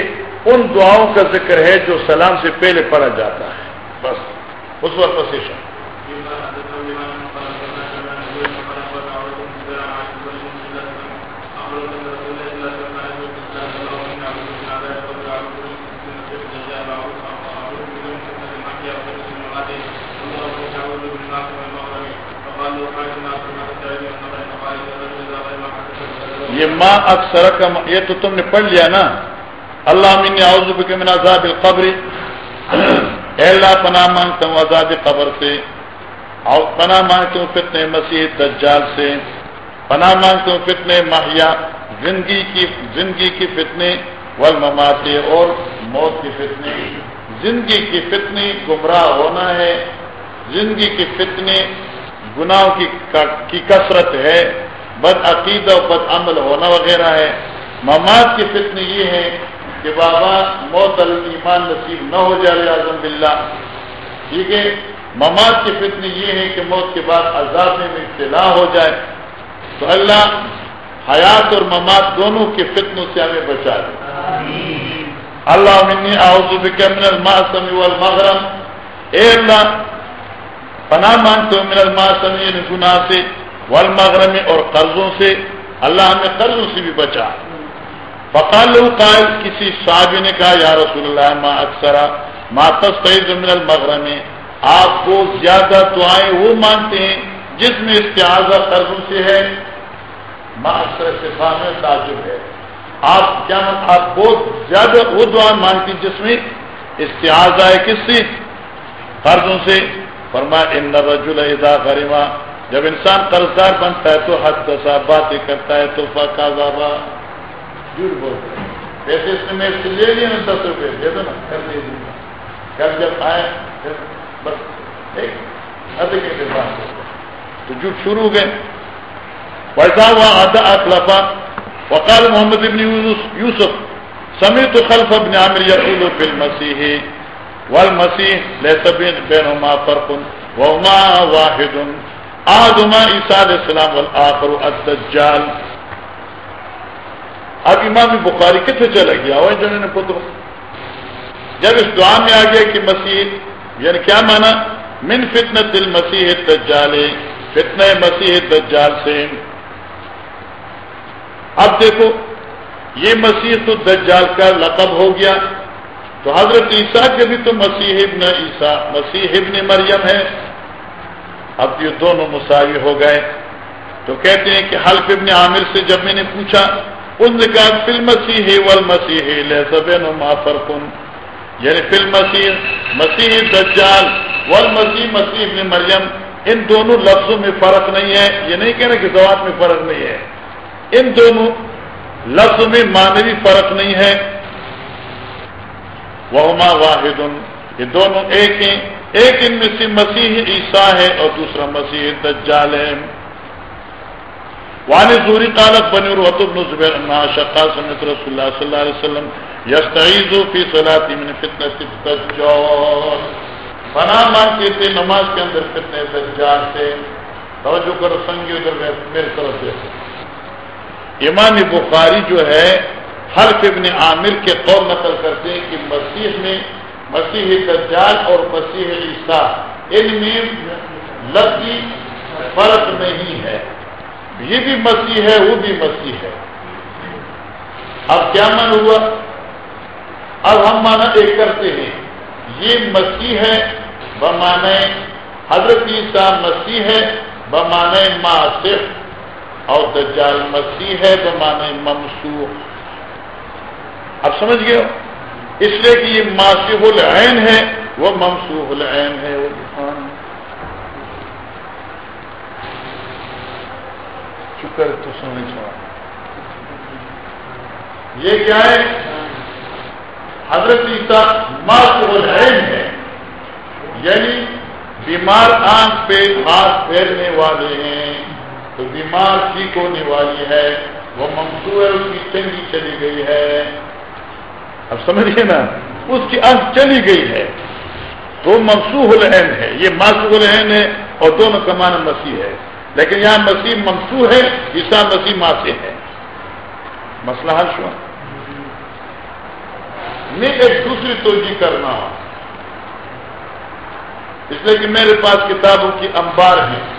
ان دعاؤں کا ذکر ہے جو سلام سے پہلے پڑھا جاتا ہے۔ بس، اس وقت پسیشن یہ ماں اکثر کا یہ تو تم نے پڑھ لیا نا۔ اللہ من اعوذ بک من عذاب القبر۔ اے اللہ پناہ مانگتا ہوں عذاب قبر سے۔ اور پناہ مانگتا ہوں فتنے مسیح دجال سے۔ پناہ مانگتا ہوں فتنے ماہیا زندگی کی زندگی کی فتنے والممات اور موت کی فتنے زندگی کی فتنی گمراہ ہونا ہے۔ زندگی کی فتنے گناہوں کی کثرت ہے۔ بد عقیدہ بد عمل ہونا وغیرہ ہے۔ مماد کی فتنی یہ ہے کہ بابا موت ایمان نصیب نہ ہو جائے اعظم بلّہ ٹھیک ہے؟ مماد کی فتنی یہ ہے کہ موت کے بعد عذاب میں ابتلا ہو جائے۔ تو اللہ حیات اور مماد دونوں کے فتنوں سے ہمیں بچا دے۔ اللہ منی آؤز من الماسم والمغرم۔ اے اللہ پناہ مانگتے ہو من الماسم یعنی گناہ سے۔ والمغرم اور قرضوں سے اللہ ہمیں قرضوں سے بھی بچا۔ فقال قائل، کسی صحابی نے کہا، یا رسول اللہ، ما اکثر، ما تستعید من المغرم آپ کو زیادہ دعائیں وہ مانتے ہیں جس میں استعاذہ قرضوں سے ہے۔ ما اکثر صفا میں تعجب ہے۔ آپ کیا آپ بہت زیادہ وہ دعا مانگتی جس میں استعاذہ ہے کس سے؟ قرضوں سے۔ فرما ان رجل اذا غریما جب انسان قرضدار بنتا ہے تو حد دسا، باتیں کرتا ہے تو فاقا جھوٹ بولتے ہیں پیسے اس نے میں سے لے لیا نا دس روپئے دے دو نا، کر دے دوں کل جب آئے بس ایک ادھے کے بعد تو جھوٹ شروع ہو گئے۔ ویسا ہوا آدھا اخلافا وقال محمد ابن یوسف سمیت خلف ابن عامر یقول فی المسیح والمسیح لیس بینہما فرق وہما واحد۔ آدما عیسیٰ علیہ السلام والآخر الدجال. اب امام بخاری کتنے چلا گیا وہ جنہوں نے پتر جب اس دعا میں آ گیا کہ مسیح یعنی کیا مانا من فتنت المسیح دجال فتنہ مسیح دجال سے۔ اب دیکھو، یہ مسیح تو دجال کا لقب ہو گیا۔ تو حضرت عیسیٰ کے بھی تو مسیح ابن عیسیٰ، مسیح ابن مریم ہے۔ اب یہ دونوں مساوی ہو گئے۔ تو کہتے ہیں کہ حلف ابن عامر سے جب میں نے پوچھا ان نے کہا فلم مسیح ول مسیح ما فرقن۔ یعنی فلم مسیح مسیح دجال ول مسیح مسیح ابن مریم۔ ان دونوں لفظوں میں فرق نہیں ہے۔ یہ نہیں کہنا کہ زوات میں فرق نہیں ہے۔ ان دونوں لفظ میں مانوی فرق نہیں ہے۔ وہما واحد یہ دونوں ایک ہیں۔ ایک ان میں سے مسیح عیسیٰ ہے اور دوسرا مسیح دجال ہے۔ وانی زوری قالت بنی بن زبیر انہا شقا سمیت رسول اللہ صلی اللہ علیہ وسلم یستعیزو فی صلاتی من فتنة الدجال فنا مانگتے تھے نماز کے اندر فتنہ دجال سے۔ توجہ کرو سنگی ادھر میرے طرف سے۔ امام بخاری جو ہے، حرف ابن عامر کے قول نقل کرتے ہیں کہ مسیح میں مسیح دجال اور مسیح عیسیٰ۔ ان میں لفظی فرق نہیں ہے۔ یہ بھی مسیح ہے، وہ بھی مسیح ہے۔ اب کیا من ہوا؟ اب ہم مانا ایک کرتے ہیں۔ یہ مسیح ہے بمانے حضرت عیسیٰ مسیح ہے بمانے صرف اور دجال مسیح ہے بمانے ممسوخ اب سمجھ گئے ہو؟ اس لیے کہ یہ ماسف العین ہے، وہ ممسوح العین ہے، وہ شکر تو سمجھ یہ کیا ہے؟ حضرت عیسیٰ ماسف العین ہے۔ یعنی بیمار آنکھ پہ ہاتھ پھیرنے والے ہیں۔ تو بیمار ٹھیک ہونے والی ہے، وہ ممسو ہے، اس کی چنگی چلی گئی ہے۔ اب سمجھیے نا، اس کی آنکھ چلی گئی ہے۔ تو ممسوح العین ہے۔ یہ ماسوح العین ہے اور دونوں کمانا مسیح ہے۔ لیکن یہاں مسیح ممسو ہے عیسا مسیح ماں ہے۔ مسئلہ حل شو میں ایک دوسری توجہ کرنا۔ اس لیے کہ میرے پاس کتابوں کی انبار ہیں۔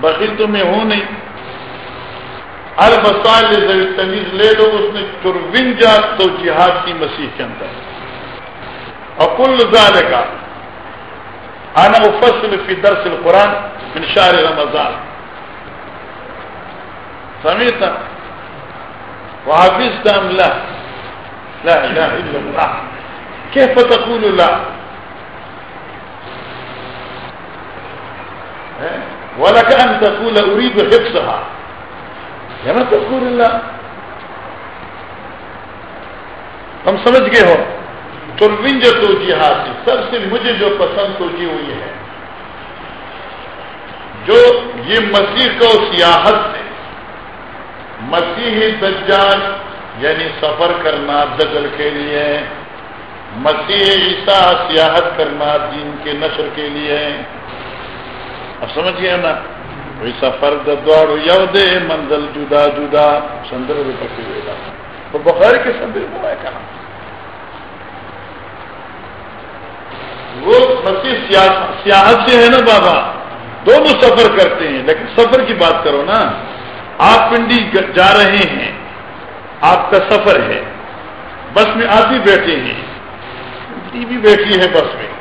بقیر تو میں ہوں نہیں۔ البسال تمیز لے لو، اس نے چرونجا تو جہاد کی مسیح کے اندر۔ اکل زال کا آنا فصل فی درس القرآن من شاہ رمضان۔ سمیتا وحافظ دام لا؟ لا اله الا الله۔ كيف تقول لا؟ ولك ان تقول اريد حفظها۔ كما تقول الله ہم سمجھ گئے ہو۔ تربین جو جی توجہ ہاں جی، حاصل سب سے مجھے جو پسند توجہ جی ہوئی ہے۔ جو یہ مسیح کو سیاحت سے مسیح دجال یعنی سفر کرنا دگل کے لیے، مسیح عیسیٰ سیاحت کرنا دین کے نشر کے لیے۔ اب سمجھ گئے نا؟ وہی سفر دوڑ یو دے منزل جدا جدا سندر بھی پکے ہوئے گا تو بخار کے سندر کو ہے کہاں وہ مسیح سیاحت سے ہے نا بابا، دونوں سفر کرتے ہیں، لیکن سفر کی بات کرو نا۔ آپ پنڈی جا رہے ہیں، آپ کا سفر ہے۔ بس میں آپ بھی بیٹھے ہیں۔ ٹی بھی بیٹھی ہے بس میں۔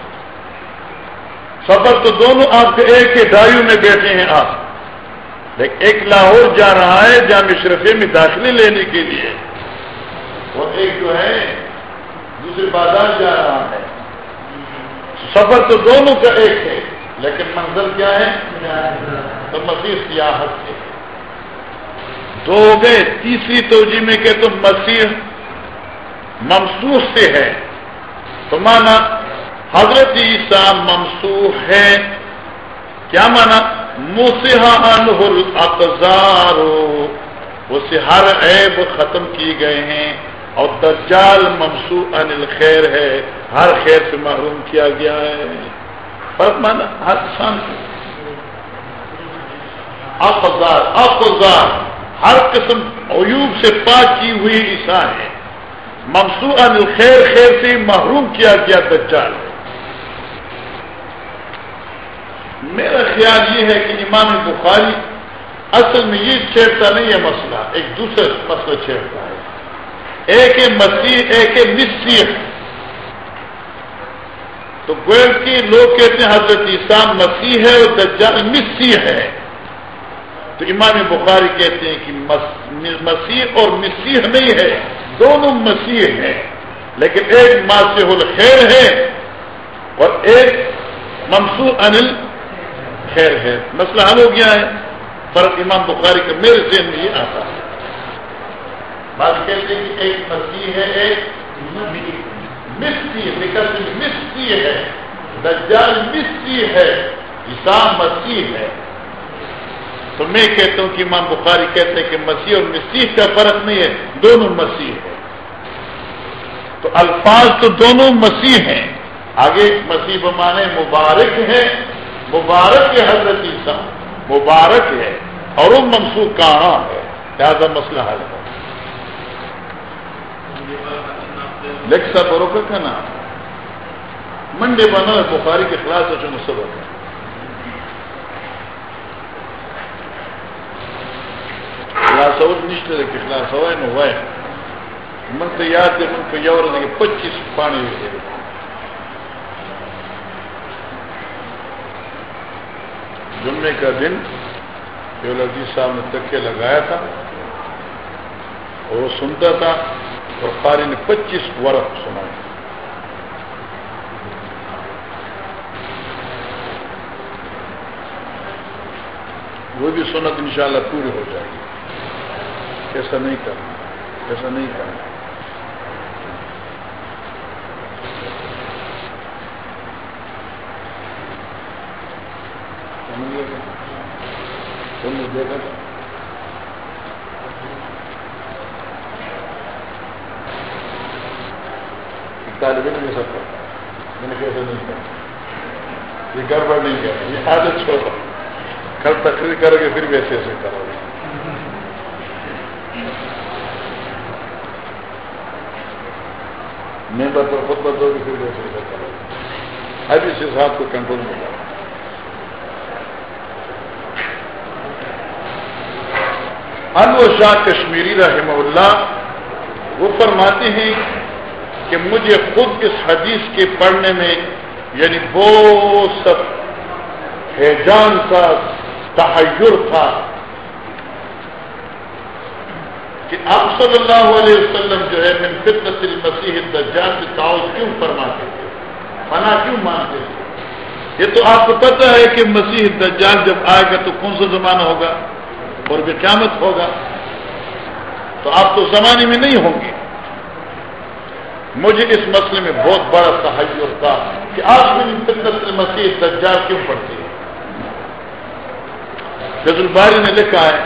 سفر تو دونوں آپ کے ایک کے ڈائیوں میں بیٹھے ہیں آپ۔ لیکن ایک لاہور جا رہا ہے جامع شرفے میں داخلے لینے کے لیے۔ اور ایک جو ہے دوسرے بازار جا رہا ہے۔ سفر تو دونوں کا ایک ہے لیکن منزل کیا ہے؟ تو مسیح سیاحت ہے۔ دو گئے تیسری توجہ میں کہ تم مسیح ممسوخ سے ہے۔ تو مانا حضرت عیسیٰ ممسوخ ہے کیا مانا؟ مسیحا انہل اقزار اسے ہر عیب ختم کی گئے ہیں اور دجال ممسو ان الخیر ہے۔ ہر خیر سے محروم کیا گیا ہے۔ فرق مانا؟ ہر شان افزار افزار ہر قسم عیوب سے پاک کی ہوئی عیسا ہے۔ ممسو ان الخیر، خیر سے محروم کیا گیا دجال۔ ہے میرا خیال یہ ہے کہ امام بخاری اصل میں یہ چھیڑتا نہیں ہے مسئلہ، ایک دوسرا مسئلہ چھیڑتا ہے۔ ایک مسیح ایک مسیح تو گوئل کی لوگ کہتے ہیں حضرت عیسیٰ مسیح ہے اور دجال مسیح ہے۔ تو امام بخاری کہتے ہیں کہ مسیح اور مسیح نہیں ہے، دونوں مسیح ہیں۔ لیکن ایک ماسح الخیر ہے اور ایک ممسو انل خیر ہے۔ مسئلہ حل ہو گیا ہے۔ فرق امام بخاری کا میرے ذہن میں یہ آتا ہے۔ بات کہتے ہیں کہ ایک مسیح ہے، ایک مستی مستی ہے۔ دجال مستی ہے۔ عیسا مسیح ہے۔ تو میں کہتا ہوں کہ امام بخاری کہتے ہیں کہ مسیح اور مسیح کا فرق نہیں ہے، دونوں مسیح ہے تو الفاظ تو دونوں مسیح ہیں۔ آگے مسیح بمانے مبارک ہے مبارک ہے حضرت عیسیٰ۔ مبارک ہے اور وہ منسوخ کہاں ہے؟ لہذا مسئلہ حل ہے لیک سا بروکر کا نا منڈے بنا بخاری کے خلاف ہے جو مسبت ہے خلاص نشتے رکھے خلاص ہوا ہے نا من تو یاد ہے، من کو یور کہ پچیس پانی ہوئے جمعے کا دن عزیز صاحب نے تکے لگایا تھا، اور وہ سنتا تھا اور قاری نے پچیس ورق سنا وہ بھی سنت انشاءاللہ پوری ہو جائے گی۔ ایسا نہیں کرنا، ایسا نہیں کرنا تم نے دیکھا تھا طالب علم یہ سب میں نے کیسے نہیں کرتا یہ گڑبڑ نہیں کر یہ عادت چھوڑا کل تقریر کرو گے، پھر بھی ایسے کرو گے۔ ممبر پر خود بدو گے پھر بھی ایسے کرو گے اب اس حساب کو کنٹرول میں کرو انو شاہ کشمیری رحمہ اللہ، وہ فرماتے ہیں کہ مجھے خود اس حدیث کے پڑھنے میں یعنی بہت سب حیجان تھا تحیر تھا کہ آپ صلی اللہ علیہ وسلم جو ہے من فطرت المسیح الدجال سے تعاون کیوں فرماتے تھے؟ فنا کیوں مانتے تھے؟ یہ تو آپ کو پتہ ہے کہ مسیح دجال جب آئے گا تو کون سا زمانہ ہوگا؟ اور بھی قیامت ہوگا تو آپ تو زمانے میں نہیں ہوں گے۔ مجھے اس مسئلے میں بہت بڑا تحیر تھا کہ آپ میں فطرت مسیح دجال کیوں پڑتے ہیں جز الباری نے لکھا ہے،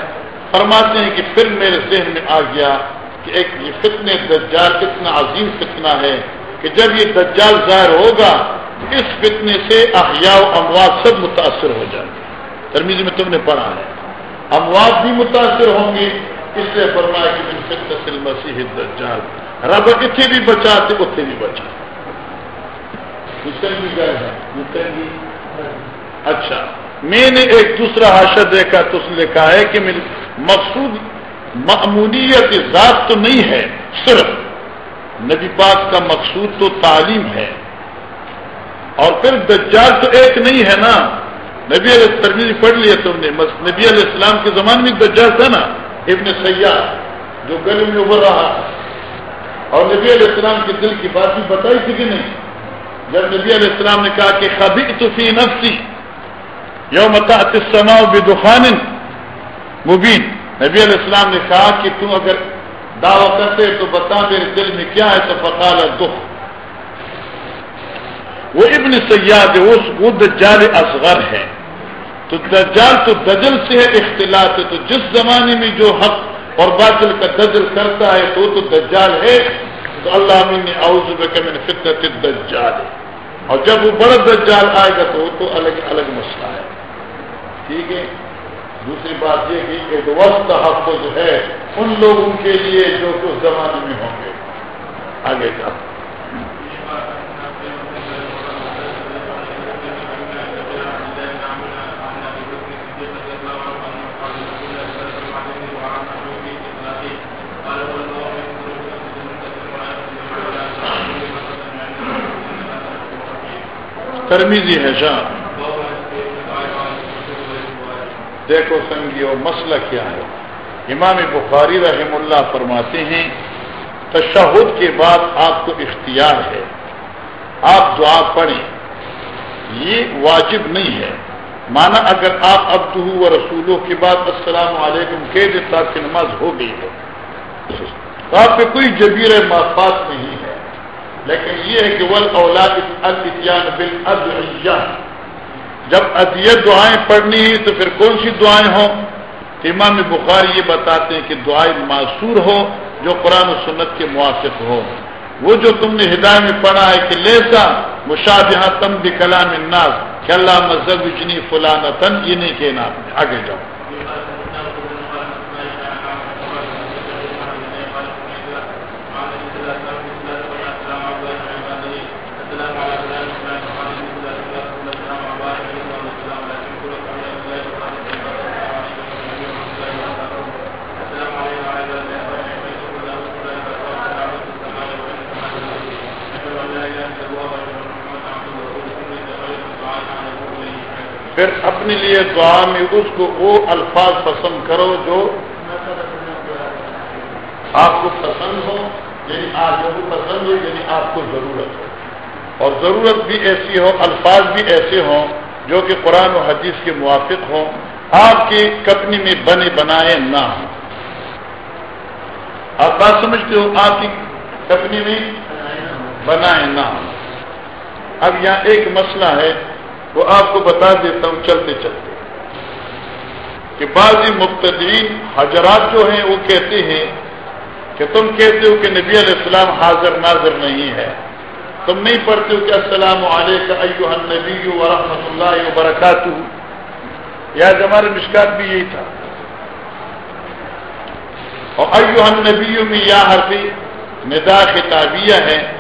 فرماتے ہیں کہ پھر میرے ذہن میں آ گیا کہ ایک یہ فتنے دجال اتنا عظیم فتنہ ہے کہ جب یہ دجال ظاہر ہوگا، اس فتنے سے احیاء و اموات سب متاثر ہو جائیں گے۔ ترمیز میں تم نے پڑھا ہے۔ اموات بھی متاثر ہوں گے۔ اس لیے فرمایا کہ من فتنت المسیح الدجال۔ رب اتنے بھی بچاتے اتنے بھی بچا۔ بھی اچھا۔ میں نے ایک دوسرا حاشر دیکھا تو اس نے لکھا ہے کہ میری مقصود معمولیت ذات تو نہیں ہے، صرف نبی پاک کا مقصود تو تعلیم ہے۔ اور پھر دجال تو ایک نہیں ہے نا۔ نبی علیہ ترمیز پڑھ لیا تم نے نبی علیہ السلام کے زمانے میں دجال تھا نا، ابن سیاح جو گلی میں ابھر رہا۔ اور نبی علیہ السلام کے دل کی بات بھی بتائی تھی کہ نہیں؟ جب نبی علیہ السلام نے کہا کہ خبی تو فی نفسی یوم السماء بدخان مبین نبی علیہ السلام نے کہا کہ تم اگر دعوی کرتے تو بتا میرے دل میں کیا ہے، تو فقال دکھ وہ ابن سیاد وہ دجال اصغر ہے۔ تو دجال تو دجل سے ہے اختلاط ہے، تو جس زمانے میں جو حق اور باطل کا دجل کرتا ہے، تو تو دجال ہے۔ تو اللہ نے اعوذ بک من فطرت الدجال۔ اور جب وہ بڑا دجال آئے گا، تو وہ تو الگ الگ مسئلہ ہے۔ ٹھیک ہے؟ دوسری بات یہ کہ ایک وقت تحفظ ہے، ان لوگوں کے لیے جو اس زمانے میں ہوں گے۔ آگے کا ترمیزی ہے شاہ۔ دیکھو سنگیو، مسئلہ کیا ہے؟ امام بخاری رحم اللہ فرماتے ہیں، تشہد کے بعد آپ کو اختیار ہے۔ آپ دعا پڑھیں۔ یہ واجب نہیں ہے۔ مانا اگر آپ اب و رسولوں کے بعد السلام علیکم کہہ دے آپ کی نماز ہو گئی ہے۔ تو آپ پہ کوئی جبیر مافات نہیں۔ ہے لیکن یہ ہے کہ ول اولاد الاتیان بل جب ادیت دعائیں پڑھنی ہیں تو پھر کون سی دعائیں ہوں؟ امام بخار یہ بتاتے ہیں کہ دعائیں معصور ہو جو قرآن و سنت کے موافق ہو وہ جو تم نے ہدایت میں پڑھا ہے کہ لیسا مشاہ جہاں تم بھی کلام الناس، کہ اللہ مذہب اجنی فلانا تن یہ نہیں کہنا، آگے جاؤ۔ پھر اپنے لیے دعا میں اس کو وہ الفاظ پسند کرو جو آپ کو پسند ہو یعنی آپ کو پسند ہو یعنی آپ کو ضرورت ہو اور ضرورت بھی ایسی ہو، الفاظ بھی ایسے ہوں جو کہ قرآن و حدیث کے موافق ہوں۔ آپ کی کپنی میں بنے بنائے نہ ہوں۔ آپ بات سمجھتے ہو، آپ کی کپنی میں بنائے نہ ہوں۔ اب یہاں ایک مسئلہ ہے۔ وہ آپ کو بتا دیتا ہوں چلتے چلتے کہ بعض مبتدین حضرات جو ہیں وہ کہتے ہیں کہ تم کہتے ہو کہ نبی علیہ السلام حاضر ناظر نہیں ہے۔ تم نہیں پڑھتے ہو کہ السلام علیکم ایوہ النبی و رحمۃ اللہ وبرکاتہ۔ یا ہمارے مشکات بھی یہی تھا۔ اور ایوہ النبی میں یا حرفی ندا خطابیہ ہے۔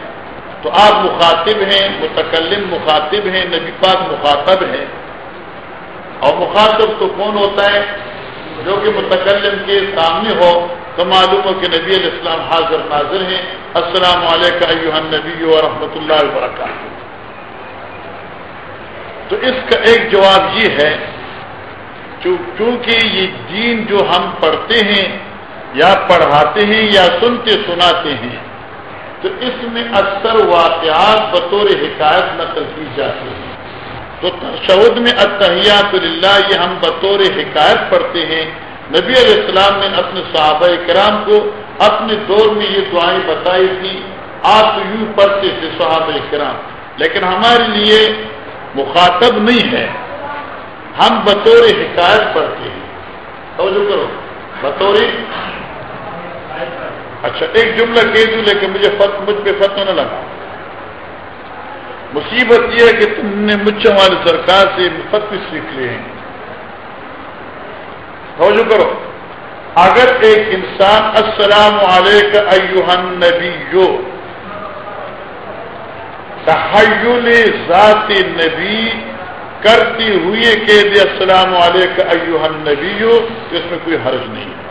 تو آپ مخاطب ہیں، متکلم مخاطب ہیں، نبی پاک مخاطب ہے اور مخاطب تو کون ہوتا ہے؟ جو کہ متکلم کے سامنے ہو تو معلوم ہو کہ نبی علیہ السلام حاضر ناظر ہیں۔ السلام علیکم النبی و رحمۃ اللہ وبرکاتہ۔ تو اس کا ایک جواب یہ ہے چونکہ یہ دین جو ہم پڑھتے ہیں یا پڑھاتے ہیں یا سنتے سناتے ہیں تو اس میں اکثر واقعات بطور حکایت نقل کی جاتی ہیں۔ تو تشود میں اتحیات اللہ یہ ہم بطور حکایت پڑھتے ہیں۔ نبی علیہ السلام نے اپنے صحابہ کرام کو اپنے دور میں یہ دعائیں بتائی تھی، آپ یوں پڑھتے تھے صحابہ کرام۔ لیکن ہمارے لیے مخاطب نہیں ہے۔ ہم بطور حکایت پڑھتے ہیں۔ توجہ کرو۔ بطور اچھا ایک جملہ کہہ دوں، لیکن مجھے مجھ پہ فتح نہ لگا۔ مصیبت یہ ہے کہ تم نے مجھ والے سرکار سے فتو سیکھ لیے ہیں۔ توجہ کرو۔ اگر ایک انسان، السلام علیکم ایوہن نبی تحیل ذات نبی کرتی ہوئی کہ دے، السلام علیکم ایوہن نبی اس میں کوئی حرج نہیں۔ ہے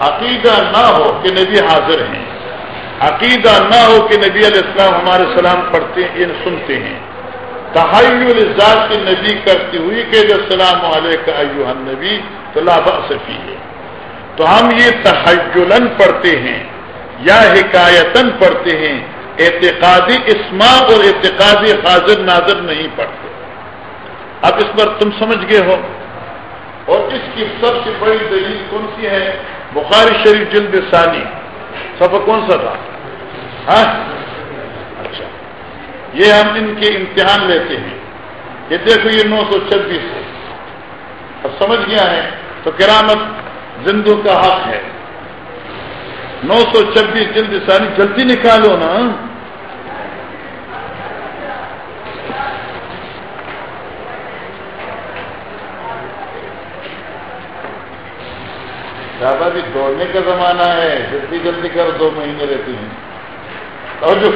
عقیدہ نہ ہو کہ نبی حاضر ہیں۔ عقیدہ نہ ہو کہ نبی علیہ السلام ہمارے سلام پڑھتے ہیں یعنی سنتے ہیں۔ تحیل ذات کی نبی کرتی ہوئی کہ السلام علیکم ایوہن نبی تو لابا ہے تو ہم یہ تحجلن پڑھتے ہیں، یا حکایتن پڑھتے ہیں۔ اعتقادی اسما اور اعتقادی حاضر ناظر نہیں پڑھتے۔ اب اس پر تم سمجھ گئے ہو۔ اور اس کی سب سے بڑی دلیل کون سی ہے؟ بخاری شریف جلد ثانی. سفر کون سا تھا؟ ہاں؟ اچھا. یہ ہم ان کے امتحان لیتے ہیں. یہ دیکھو یہ نو سو چھبیس ہے. اب سمجھ گیا ہے تو کرامت زندوں کا حق ہے. نو سو چھبیس جلد ثانی. جلدی نکالو نا. دادا بھی دوڑنے کا زمانہ ہے جلدی جلدی کر دو مہینے رہتی ہیں۔ اور جو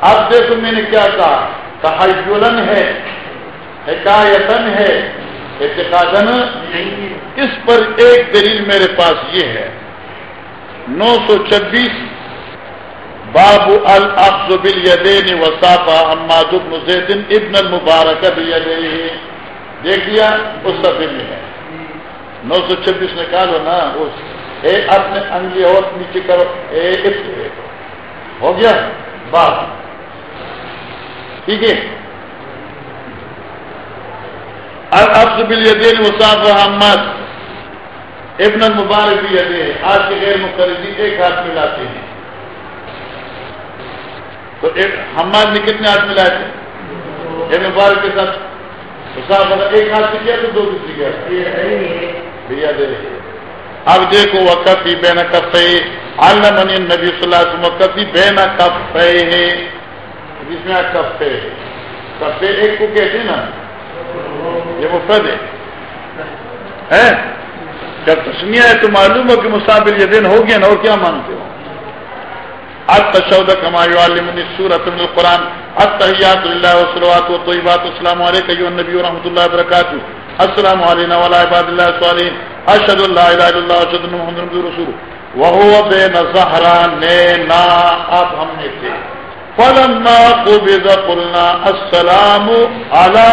اب دیکھو میں نے کیا کہا تحجلن ہے حکایتن ہے اعتقادن اس پر ایک دلیل میرے پاس یہ ہے۔ نو سو چھبیس باب الفظ بل وصافہ اماد المزین ابن المبارک دیکھ لیا اس سفے میں ہے۔ نو سو چھبیس نکالو نا اے اپنے انگلی اور نیچے کرو، اے ہو گیا؟ بات۔ ٹھیک ہے؟ اب بل دین احمد ابن المبارک بھی ادے آج کے غیر مقرری ایک ہاتھ ملاتے ہیں۔ تو حماد نے کتنے ہاتھ ملائے تھے؟ ابن مبارک کے ساتھ۔ ایک ہاتھ سے کیا تو دو کسی کیا دیا دے۔ اب دیکھو وقت وقفی بے نہ کفے، علمنی نبی صلی اللہ علیہ وسلم وقفی بے نہ کفے ہے۔ جس میں کف کفے؟ کفے ایک کو کہتے نا؟ یہ مفرد ہے۔ جب تسمیہ ہے تو معلوم ہو کہ مسافر یہ دن ہو گیا نا، اور کیا مانتے ہو؟ اب تشود کمائی عالمنی سورت من القرآن، التحیات اللہ وسلوات و طیبات السلام علیکم نبی و رحمۃ اللہ وبرکاتہ۔ السلام علینا وعلى عباد الله الصالحين اشهد ان لا اله الا الله واشهد ان محمد رسول وهو بين ظهراننا اب ہم نے تھے فلما قبض قلنا السلام على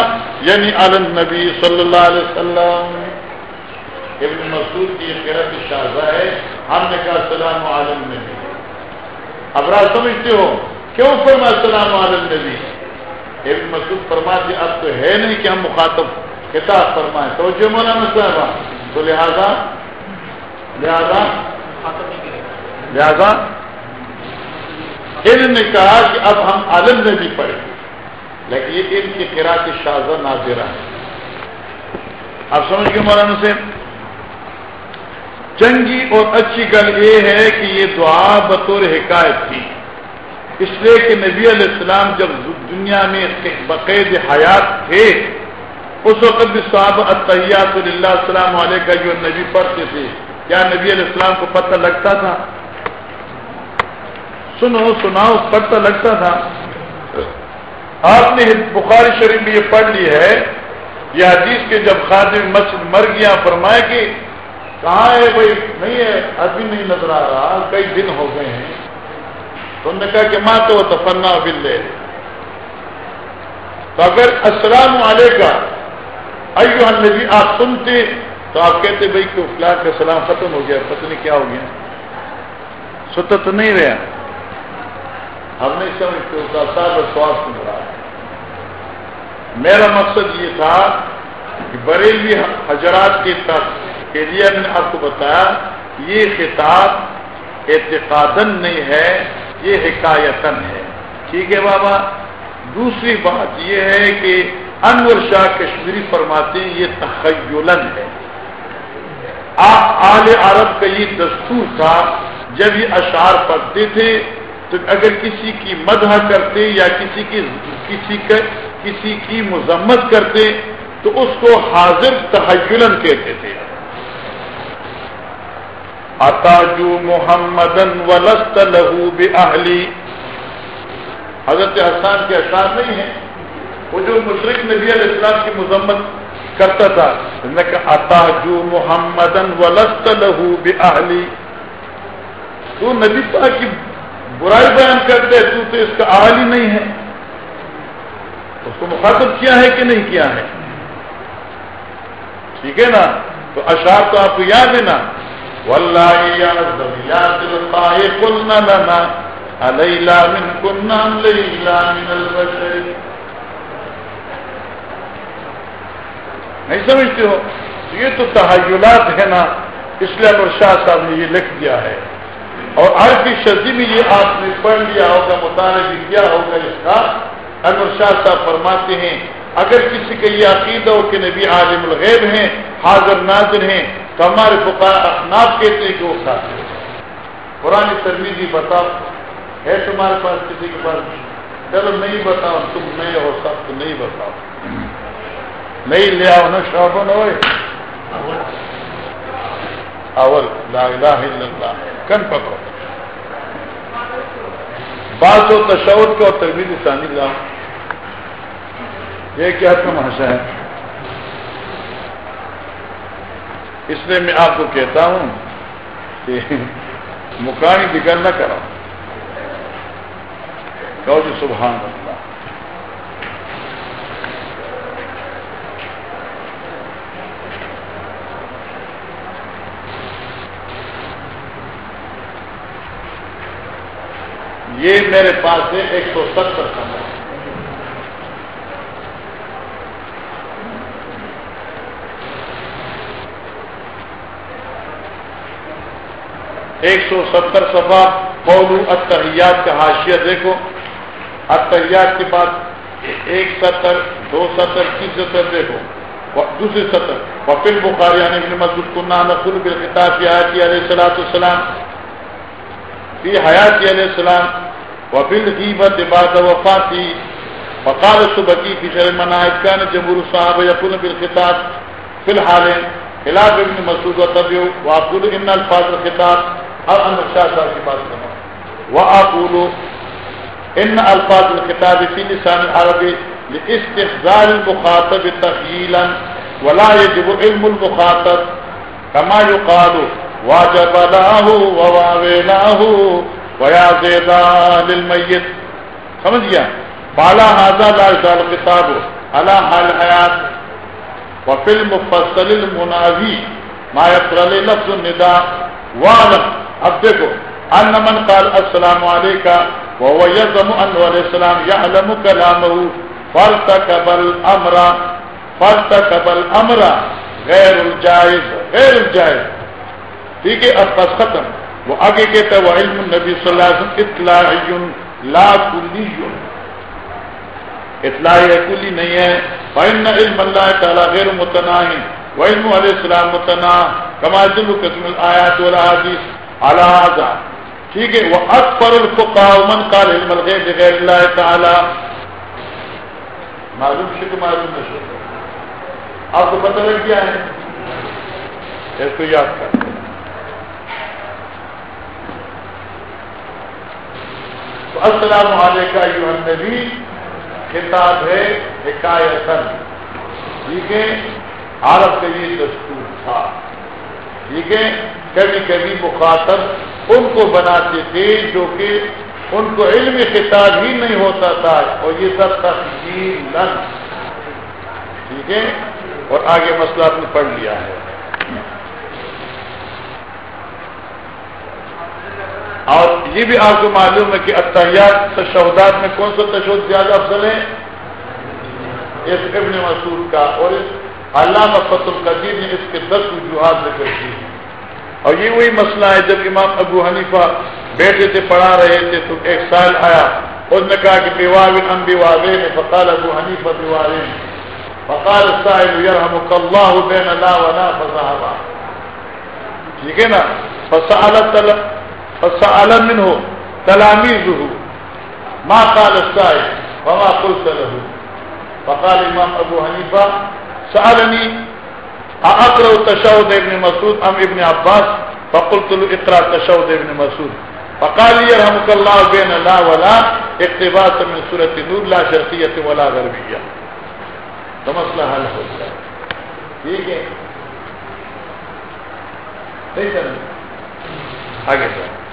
یعنی علی النبی صلی اللہ علیہ وسلم. ابن مسعود کی قرت شاہزہ ہے، ہم نے کہا السلام علی النبی. اب راز سمجھتے ہو، کیوں فرما السلام علی النبی؟ ابن مسعود فرما فرماتے اب تو ہے نہیں کہ ہم مخاطب کتاب فرمائے. تو مولانا صاحب تو لہذا لہذا لہذا علم نے کہا کہ اب ہم عالم میں بھی پڑھیں۔ لیکن یہ علم کی کرا کی شاہ نازرہ ہے۔ آپ سمجھ گئے مولانا سے چنگی اور اچھی گل یہ ہے کہ یہ دعا بطور حکایت تھی۔ اس لیے کہ نبی علیہ السلام جب دنیا میں بقید حیات تھے اس وقت بھی صاحب اطیات اللہ السلام علیہ کا جو نبی پڑھتے تھے کیا نبی علیہ السلام کو پتہ لگتا تھا؟ سنو، سناؤ، پتہ لگتا تھا؟ آپ نے بخاری شریف میں یہ پڑھ لی ہے، یہ حدیث کے جب خادم مسجد مر گیا، فرمائے کہ کہاں ہے بھائی نہیں ہے، ابھی نہیں نظر آ رہا، کئی دن ہو گئے ہیں۔ تو انہوں نے کہا کہ ماں تو تفنا بل تو اگر السلام علیکم ایو النبی آپ سنتے تو آپ کہتے بھائی کہ فلاح کا سلام ختم ہو گیا، پتہ نہیں کیا ہو گیا۔ ستا تو نہیں رہا۔ ہم نہیں سمجھتے اس کا سارا سواس سن رہا میرا مقصد یہ تھا کہ بریلوی حضرات کے کے لیے میں نے آپ کو بتایا، یہ خطاب اعتقادن نہیں ہے، یہ حکایتن ہے۔ ٹھیک ہے بابا؟ دوسری بات یہ ہے کہ انور شاہ کشمیری فرماتے ہیں، یہ تخیلن ہے۔ آپ آل عرب کا یہ دستور تھا، جب یہ اشعار پڑھتے تھے، تو اگر کسی کی مدح کرتے یا کسی کی، کسی کا، کسی کی مذمت کرتے، تو اس کو حاضر تحیلن کہتے تھے۔ اتاجو محمدن ولست لہو بہلی حضرت حسان کے اشعار نہیں ہیں۔ وہ جو مشرق نبی علیہ السلام کی مذمت کرتا تھا۔ اتاجو محمدن ولست لہو بہلی تو نبی پاک کی برائی بیان کرتے تو تو اس کا اہل نہیں ہے۔ اس کو مخاطب کیا ہے کہ نہیں کیا ہے؟ ٹھیک ہے نا؟ تو اشار تو آپ کو یاد ہے نا؟ نہیں سمجھتے ہو؟ یہ تو تحیلات ہے نا اس لیے انور شاہ صاحب نے یہ لکھ دیا ہے۔ اور ہر کی شدی میں یہ آپ نے پڑھ لیا ہوگا، مطالعہ بھی کیا ہوگا اس کا۔ انور شاہ صاحب فرماتے ہیں، اگر کسی کا یہ عقیدہ ہو کہ نبی عالم الغیب ہیں، حاضر ناظر ہیں، تو ہمارے فقار اخناب کہتے ہیں کہ وہ ساتھ پرانی ترمیزی بتاؤ۔ ہے تمہارے پاس کسی کے پاس؟ چلو نہیں بتاؤ، تم نہیں ہو سب تو نہیں بتاؤ۔ نہیں لے آؤ نا شوبن ہوئے اول، لا الہ الا اللہ، کن پکڑو۔ بات ہو تشور کا اور ثانی لاؤ یہ کیا تماشا ہے؟ اس لیے میں آپ کو کہتا ہوں کہ مکانی ذکر نہ کرو۔ کہو جی سبحان اللہ۔ یہ میرے پاس ہے ایک سو ستر سمے ایک سو ستر سفا قول اتحیات کا حاشیہ دیکھو۔ اتحیات کے بعد ایک ستر، دو ستر، تین ستر دیکھو۔ دوسری سطر وفیل بخاری ابن مسجد کنہ نقل بالخطاب کی حیاتی علیہ السلاۃ السلام فی حیاتی علیہ السلام وفیل غیبت بعد وفاتی۔ فقال صبحی کی شرح منائب کان جمہور صاحب یقول بالخطاب فی الحال خلاف ابن مسعود و طبیو وعقول ان الفاظ الخطاب اب ان شاہ صاحب کی بات کرنا۔ وہ آپ ان الفاظ الکتاب فی لسان عربی استحزال المخاطب تخیلا ولا يجب علم المخاطب كما يقال واجب له وواويناه ويا زيدان للميت. سمجھ گیا؟ بالا هذا لا يزال الكتاب على حال الحياه وفي المفصل المناوي ما يقرأ لنفس النداء. وعلم اب دیکھو، ان من قال السلام علیکم وہ یزم ان علیہ السلام یعلم کلامہ فارتکب الامر فارتکب الامر غیر الجائز غیر الجائز. ٹھیک ہے، اب بس ختم۔ وہ آگے کہتا ہے وہ علم النبی صلی اللہ علیہ وسلم اطلاع لا کلی اطلاع کلی نہیں ہے۔ فإن علم اللہ تعالی غیر متناہی وعلم علیہ السلام متنا کما جلو قسم الآیات والحادیث الحاظ ٹھیک ہے وہ اکبر الفقا من قال علم الغیب غیر اللہ تعالی معلوم شکو معلوم نہ آپ کو پتہ لگ گیا ہے؟ اس کو یاد کر۔ تو السلام علیکم ایوہ النبی کتاب ہے حکایتن ٹھیک ہے؟ عرب کے لیے دستور تھا۔ ٹھیک ہے؟ کبھی کبھی مخاطب ان کو بناتے تھے جو کہ ان کو علم خطاب ہی نہیں ہوتا تھا، اور یہ سب تفصیل ٹھیک ہے؟ اور آگے مسئلہ آپ نے پڑھ لیا ہے۔ اور یہ بھی آپ کو معلوم ہے کہ اتحیات تشہدات میں کون سا تشہد زیادہ افضل ہے؟ اس ابن مسعود کا اور اس علامہ فت القدیر نے اس کے دس وجوہات ذکر کی اور یہ وہی مسئلہ ہے، جب امام ابو حنیفہ بیٹے سے پڑھا رہے تھے، تو ایک سال آیا۔ اس نے کہا کہ بیوابن ام بیوابے نے فقال ابو حنیفہ بیوابے فقال السائل یرحمک اللہ بین لا ولا فصحبا ٹھیک ہے نا؟ فسألت فسأل منه تلاميذه ما قال السائل وما قلت له. فقال امام ابو حنیفہ سألني اقرأ تشهد ابن مسعود ام ابن عباس؟ فقلت له، اقرأ تشهد ابن مسعود. فقال لي، يرحمك الله بين لا ولا، اقتباس من سورة نور، لا شرقية ولا غربية. تو مسئلہ حل ہو جائے ٹھیک ہے؟ صحیح ہے آگے سر۔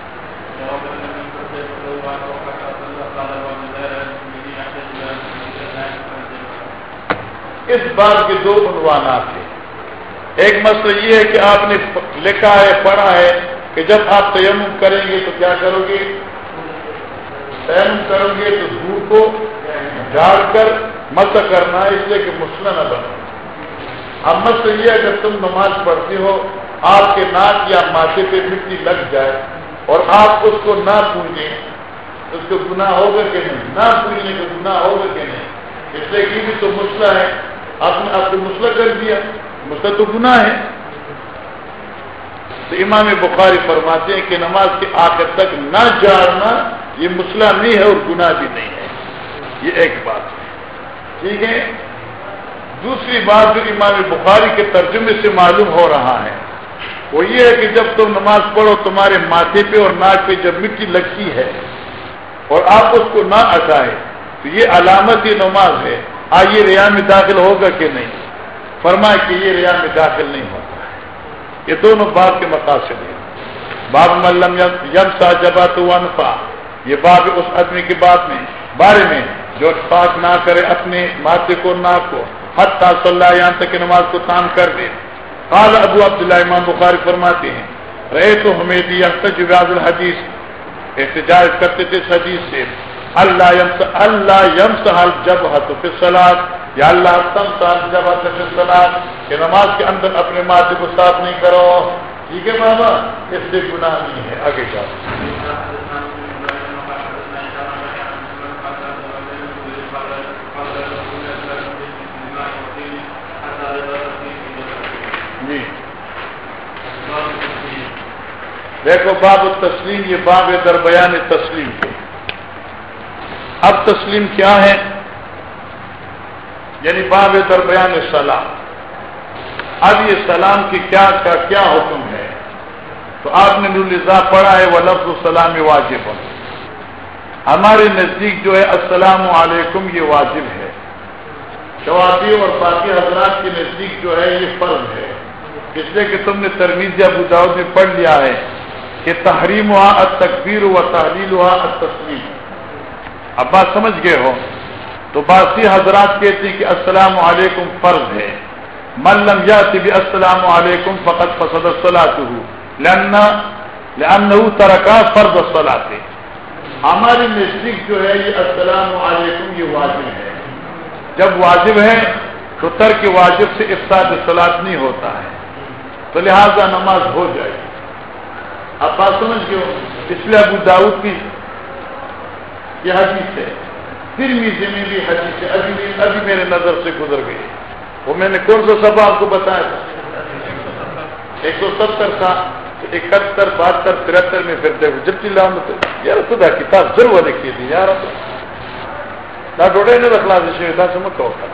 اس بات کے دو عنوانات ہیں۔ ایک مسئلہ یہ ہے کہ آپ نے لکھا ہے، پڑھا ہے کہ جب آپ تیمم کریں گے تو کیا کرو گے؟ تیمم کرو گے تو دھوپ کو جھاڑ کر مت کرنا، اس لیے کہ مسئلہ نہ بنو اب مسئلہ یہ اگر تم نماز پڑھتی ہو، آپ کے ناک یا ماتھے پہ مٹی لگ جائے اور آپ اس کو نہ پوجیں اس کو گناہ ہوگا کہ نہیں؟ نہ پوجنے کا گناہ ہوگا کہ نہیں؟ اس لیے کہ بھی تو مسئلہ ہے۔ آپ نے آپ کو مسئلہ کر دیا۔ مسئلہ تو گناہ ہے۔ تو امام بخاری فرماتے ہیں کہ نماز کے آخر تک نہ جاڑنا یہ مسئلہ نہیں ہے اور گناہ بھی نہیں ہے۔ یہ ایک بات ہے۔ ٹھیک ہے؟ دوسری بات جو امام بخاری کے ترجمے سے معلوم ہو رہا ہے۔ وہ یہ ہے کہ جب تم نماز پڑھو تمہارے ماتھے پہ اور ناک پہ جب مٹی لگتی ہے اور آپ اس کو نہ ہٹائے تو یہ علامت نماز ہے۔ آئیے ریا میں داخل ہوگا کہ نہیں؟ فرمائے کہ یہ ریا میں داخل نہیں ہوتا۔ ہے یہ دونوں باب کے مقاصد ہیں۔ باب ملم یم سا جبا تو انفا یہ باب اس آدمی کی بات میں، بارے میں، جو پاک نہ کرے اپنے ماتھے کو ناک کو حت صلی اللہ یہاں تک نماز کو تان کر دے۔ قال ابو عبداللہ امام بخاری فرماتے ہیں رہے تو ہمیں جواز الحدیث۔ احتجاج کرتے تھے اس حدیث سے۔ اللہ یم اللہ یم سہل جب حت سلاد یا اللہ تم سال جب حت سلاد کہ نماز کے اندر اپنے ماتھے کو صاف نہیں کرو۔ ٹھیک ہے بابا، اس سے گناہ نہیں ہے، آگے جاؤ۔ دیکھو، باب تسلیم یہ باب در بیان تسلیم کے۔ اب تسلیم کیا ہے؟ یعنی باب در بیان سلام۔ اب یہ سلام کی کیا، کا کیا حکم ہے؟ تو آپ نے نلزا پڑھا ہے، وہ لفظ السلام واجب ہمارے نزدیک جو ہے، السلام علیکم، یہ واجب ہے۔ شوابی اور باقی حضرات کے نزدیک جو ہے، یہ فرض ہے۔ اس لیے کہ تم نے ترمیز ابو داؤد میں پڑھ لیا ہے۔ کہ تحریم ہوا تقبیر ہوا تحلیل ہوا تسلیم اب بات سمجھ گئے ہو؟ تو باسی حضرات کہتے ہیں کہ السلام علیکم فرض ہے۔ ملم یا بھی السلام علیکم فقط فصد الصلاۃ لن ترکا فرض الصلاۃ ہماری نزدیک جو ہے یہ السلام علیکم یہ واجب ہے۔ جب واجب ہے، تو ترک واجب سے افساد سلاد نہیں ہوتا ہے۔ تو لہذا نماز ہو جائے۔ گی اب بات سمجھ گئے اس لیے ابو داؤد کی یہ حدیث ہے۔ پھر میزے میں بھی حدیث ہے۔ ابھی ابھی میرے نظر سے گزر گئی۔ وہ میں نے کون سا سبا آپ کو بتایا تھا؟ ایک سو ستر تھا، اکہتر، بہتر، ترہتر میں پھر دیکھو، جب چلا یار خدا کتاب ضرور لکھی تھی جی، یار نہ ڈوڑے نے رکھلا سے سمجھ کا ہوتا۔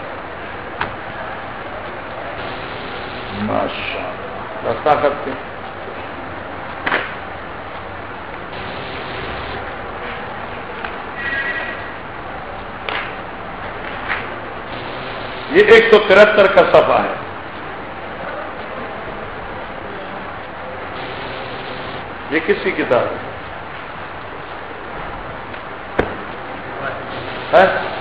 ماشاء رستہ کرتے یہ ایک سو ترہتر کا صفحہ ہے۔ یہ کس کی کتاب ہے؟ ہاں؟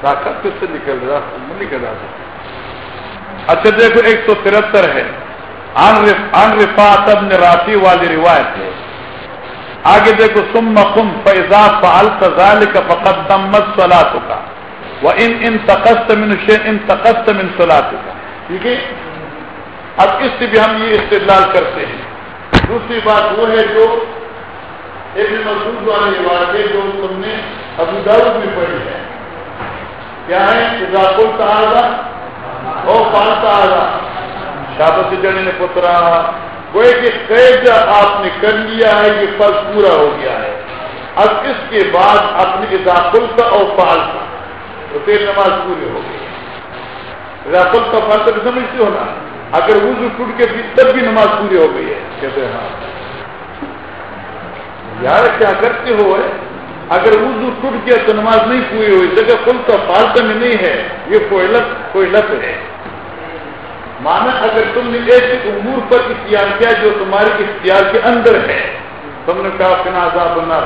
طاقت کس سے نکل رہا؟ نکل رہا۔ اچھا دیکھو، ایک سو ترہتر ہے۔ ان رفاط ابن راتی والی روایت ہے۔ آگے دیکھو سم مخم فیضا فعال فضال کا فقط دمت سلاد کا وہ ان ان تقست من شین ان تقست من سلاد کا ٹھیک ہے؟ اب اس سے بھی ہم یہ استدلال کرتے ہیں۔ دوسری بات وہ ہے جو ابن مسعود والی بات ہے، جو تم نے ابو داؤد میں پڑھی ہے۔ کیا ہے؟ اضافل تحاظہ اور پانچ تحاظہ شابت جڑے نے پترا کوئی کہ قید آپ نے کر لیا ہے، یہ فرض پورا ہو گیا ہے۔ اب اس کے بعد اپنی اضافل کا اور فال کا تو پھر نماز پوری ہو گئی۔ اضافل کا فال تو سمجھتے ہو نا۔ اگر وضو ٹوٹ کے تب بھی نماز پوری ہو گئی ہے۔ کہتے ہیں ہاں۔ یار، کیا کرتے ہو؟ اگر وضو ٹوٹ گیا تو نماز نہیں پوری ہوئی۔ جگہ کل کا فالتہ میں نہیں ہے۔ یہ کوئی لت کوئی لت ہے۔ مانا اگر تم نے ایسے امور پر اختیار کیا جو تمہارے اختیار کے اندر ہے، تم نے کہا فنا آزاد بنا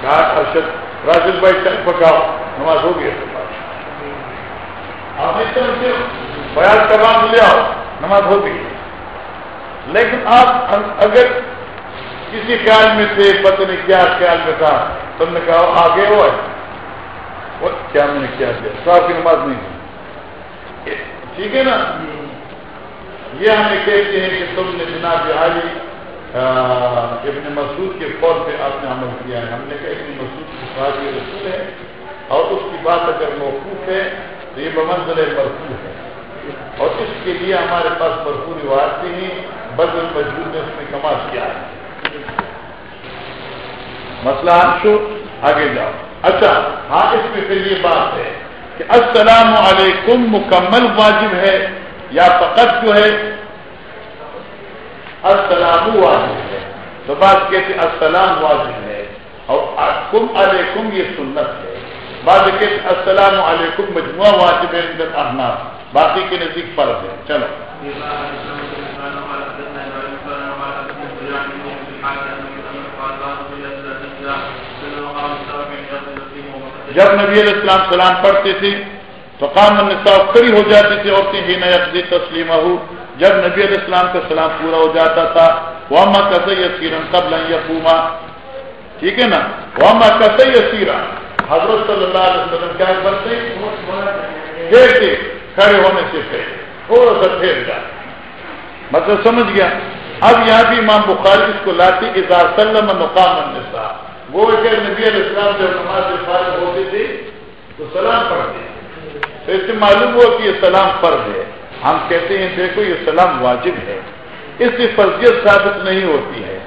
کہا ارشد، راجل بھائی چل پکاؤ، نماز ہو گیا آپ بیاض کباب لے آؤ نماز ہو گئی۔ لیکن آپ اگر کسی خیال میں تھے، پتہ نہیں کیا خیال میں تھا، تم نے کہا آگے ہو کیا میں نے کیا کیا؟ صاحب کی نماز نہیں۔ ٹھیک ہے نا؟ یہ ہمیں کہتے ہیں کہ تم نے جناب عالی ابن مسعود کے فور پہ آپ نے عمل کیا ہے۔ ہم نے کہا ابن مسعود کی بات یہ رسول ہے اور اس کی بات اگر موقوف ہے تو یہ بمنزل مرفوع ہے۔ اور اس کے لیے ہمارے پاس بھرپور روایت بھی ہیں۔ بدل مجبور نے اس میں کما کیا ہے۔ مسئلہ شو آگے جاؤ۔ اچھا ہاں اس میں پھر یہ بات ہے کہ السلام علیکم مکمل واجب ہے۔ یا فقط جو ہے، السلام واجب ہے۔ تو بات کہتے السلام واجب ہے۔ اور کم علیکم یہ سنت ہے۔ بعض کہتے السلام علیکم مجموعہ واجب ہے احناف باقی کے نزدیک فرض ہے۔ چلو۔ جب نبی علیہ السلام سلام پڑھتے تھے تو قام النساء کھڑی ہو جاتی تھی عورتیں ہی نقدی تسلیم ہو جب نبی علیہ السلام کا سلام پورا ہو جاتا تھا وہاں کسے یسیرن قبل یقوما ٹھیک ہے نا؟ وہاں کسے یسیرا حضرت صلی اللہ علیہ وسلم کیا کرتے؟ پھیر کے کھڑے ہونے سے پھر، تھوڑا سا پھیر جا۔ مطلب سمجھ گیا؟ اب یہاں بھی امام بخاری اس کو لاتی اظہار سلم مقام النساء۔ وہ کہ نبی علیہ السلام جب نماز فارغ ہوتے تھے تو سلام پڑھتے۔ تو اس سے معلوم ہوا کہ یہ سلام فرض ہے۔ ہم کہتے ہیں، دیکھو، یہ سلام واجب ہے۔ اس کی فرضیت ثابت نہیں ہوتی ہے۔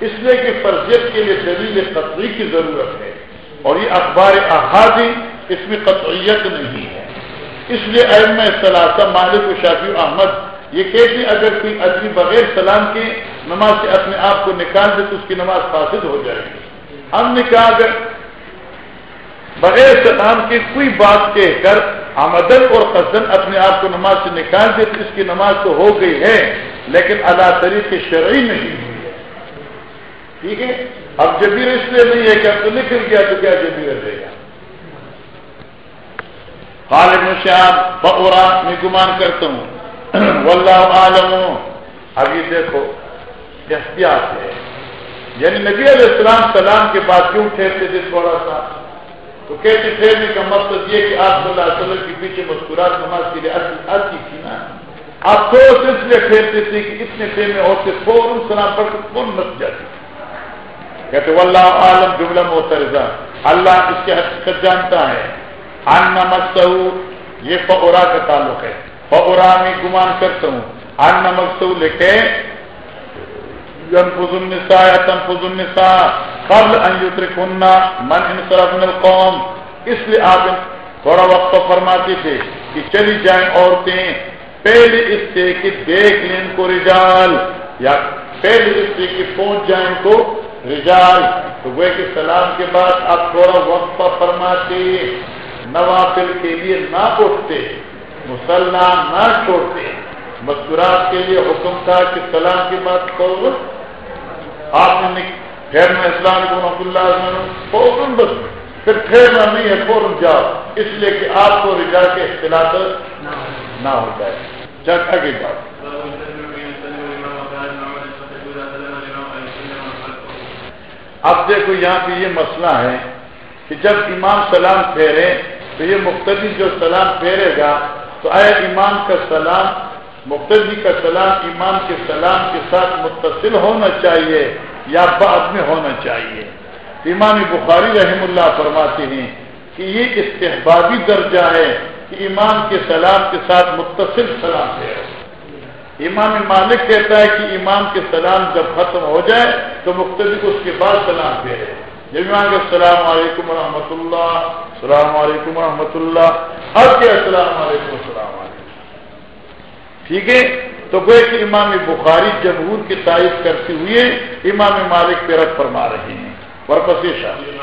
اس لیے کہ فرضیت کے لیے دلیل قطعی کی ضرورت ہے۔ اور یہ اخبار احادی اس میں قطعیت نہیں ہے۔ اس لیے اہم ثلاثہ مالک و شافی احمد یہ کہتے ہیں، اگر کوئی آدمی بغیر سلام کے نماز سے اپنے آپ کو نکال دے تو اس کی نماز فاسد ہو جائے گی۔ ہم نے کہا، اگر بغیر سلام کی کوئی بات کہہ کر آمدن اور قصدن اپنے آپ کو نماز سے نکال دے تو اس کی نماز تو ہو گئی ہے، لیکن اللہ طریقے شرعی نہیں۔ ہوئی ہے ٹھیک ہے؟ اب جبیر اس لیے نہیں ہے کہ اب تو نکل گیا تو کیا جبیر رہے گا؟ خالد شاہ بورا میں گمان کرتا ہوں۔ واللہ عالم اب یہ دیکھو، احتیاط ہے۔ یعنی نبی علیہ السلام سلام کے بعد کیوں ٹھہرتے تھے تھوڑا سا؟ تو کیسے پھیرنے کا مقصد یہ کہ آپ صلی اللہ علیہ وسلم کے پیچھے مسکرات نماز کے لیے آتی تھی نا۔ آپ تو اس لیے پھیرتے تھے کہ اتنے پھیرنے عورتیں فوراً سلام پڑھ کر فون مت جاتی۔ کہتے واللہ عالم جملہ محترزہ اللہ اس کی حقیقت جانتا ہے۔ ان مقصو یہ فوراً کا تعلق ہے۔ فوراً میں گمان کرتا ہوں۔ ان مقصو لے کے ينفذ النساء تنفذ النساء. قبل ان يتركن من انصرف من القوم. اس لیے آپ تھوڑا وقت فرماتے تھے کہ چلی جائیں عورتیں. پہلے اس سے کہ دیکھ لیں ان کو رجال. یا پہلے اس سے کہ پہنچ جائیں ان کو رجال. تو وہ کہ سلام کے بعد آپ تھوڑا وقت فرماتے. نوافل کے لیے نہ اٹھتے مسلمان نہ چھوڑتے. مسکرات کے لیے حکم تھا کہ سلام کے بعد کرو آپ نے خیر میں اسلام کو رحمۃ اللہ فوراً بس۔ پھر ٹھہرنا نہیں ہے، فوراً جاؤ۔ اس لیے کہ آپ کو رجا کے اختلاط نہ ہو جائے۔ چاہتا کی بات اب دیکھو یہاں پہ یہ مسئلہ ہے کہ جب امام سلام پھیرے تو یہ مختلف جو سلام پھیرے گا تو اے امام کا سلام مقتدی کا سلام امام کے سلام کے ساتھ متصل ہونا چاہیے یا بعد میں ہونا چاہیے؟ امام بخاری رحم اللہ فرماتے ہیں کہ یہ استحبابی درجہ ہے کہ امام کے سلام کے ساتھ متصل سلام پھیرے امام مالک کہتا ہے کہ امام کے سلام جب ختم ہو جائے تو مختلف اس کے بعد سلام پھیرے جب امام کے السلام علیکم ورحمۃ اللہ، السلام علیکم ورحمۃ اللہ اب کے السلام علیکم السلام علیکم۔ ٹھیک ہے؟ تو وہ کہ امام بخاری جمہور کی تعریف کرتے ہوئے امام مالک پہ رد فرما رہے ہیں۔ ورپسی شاہ۔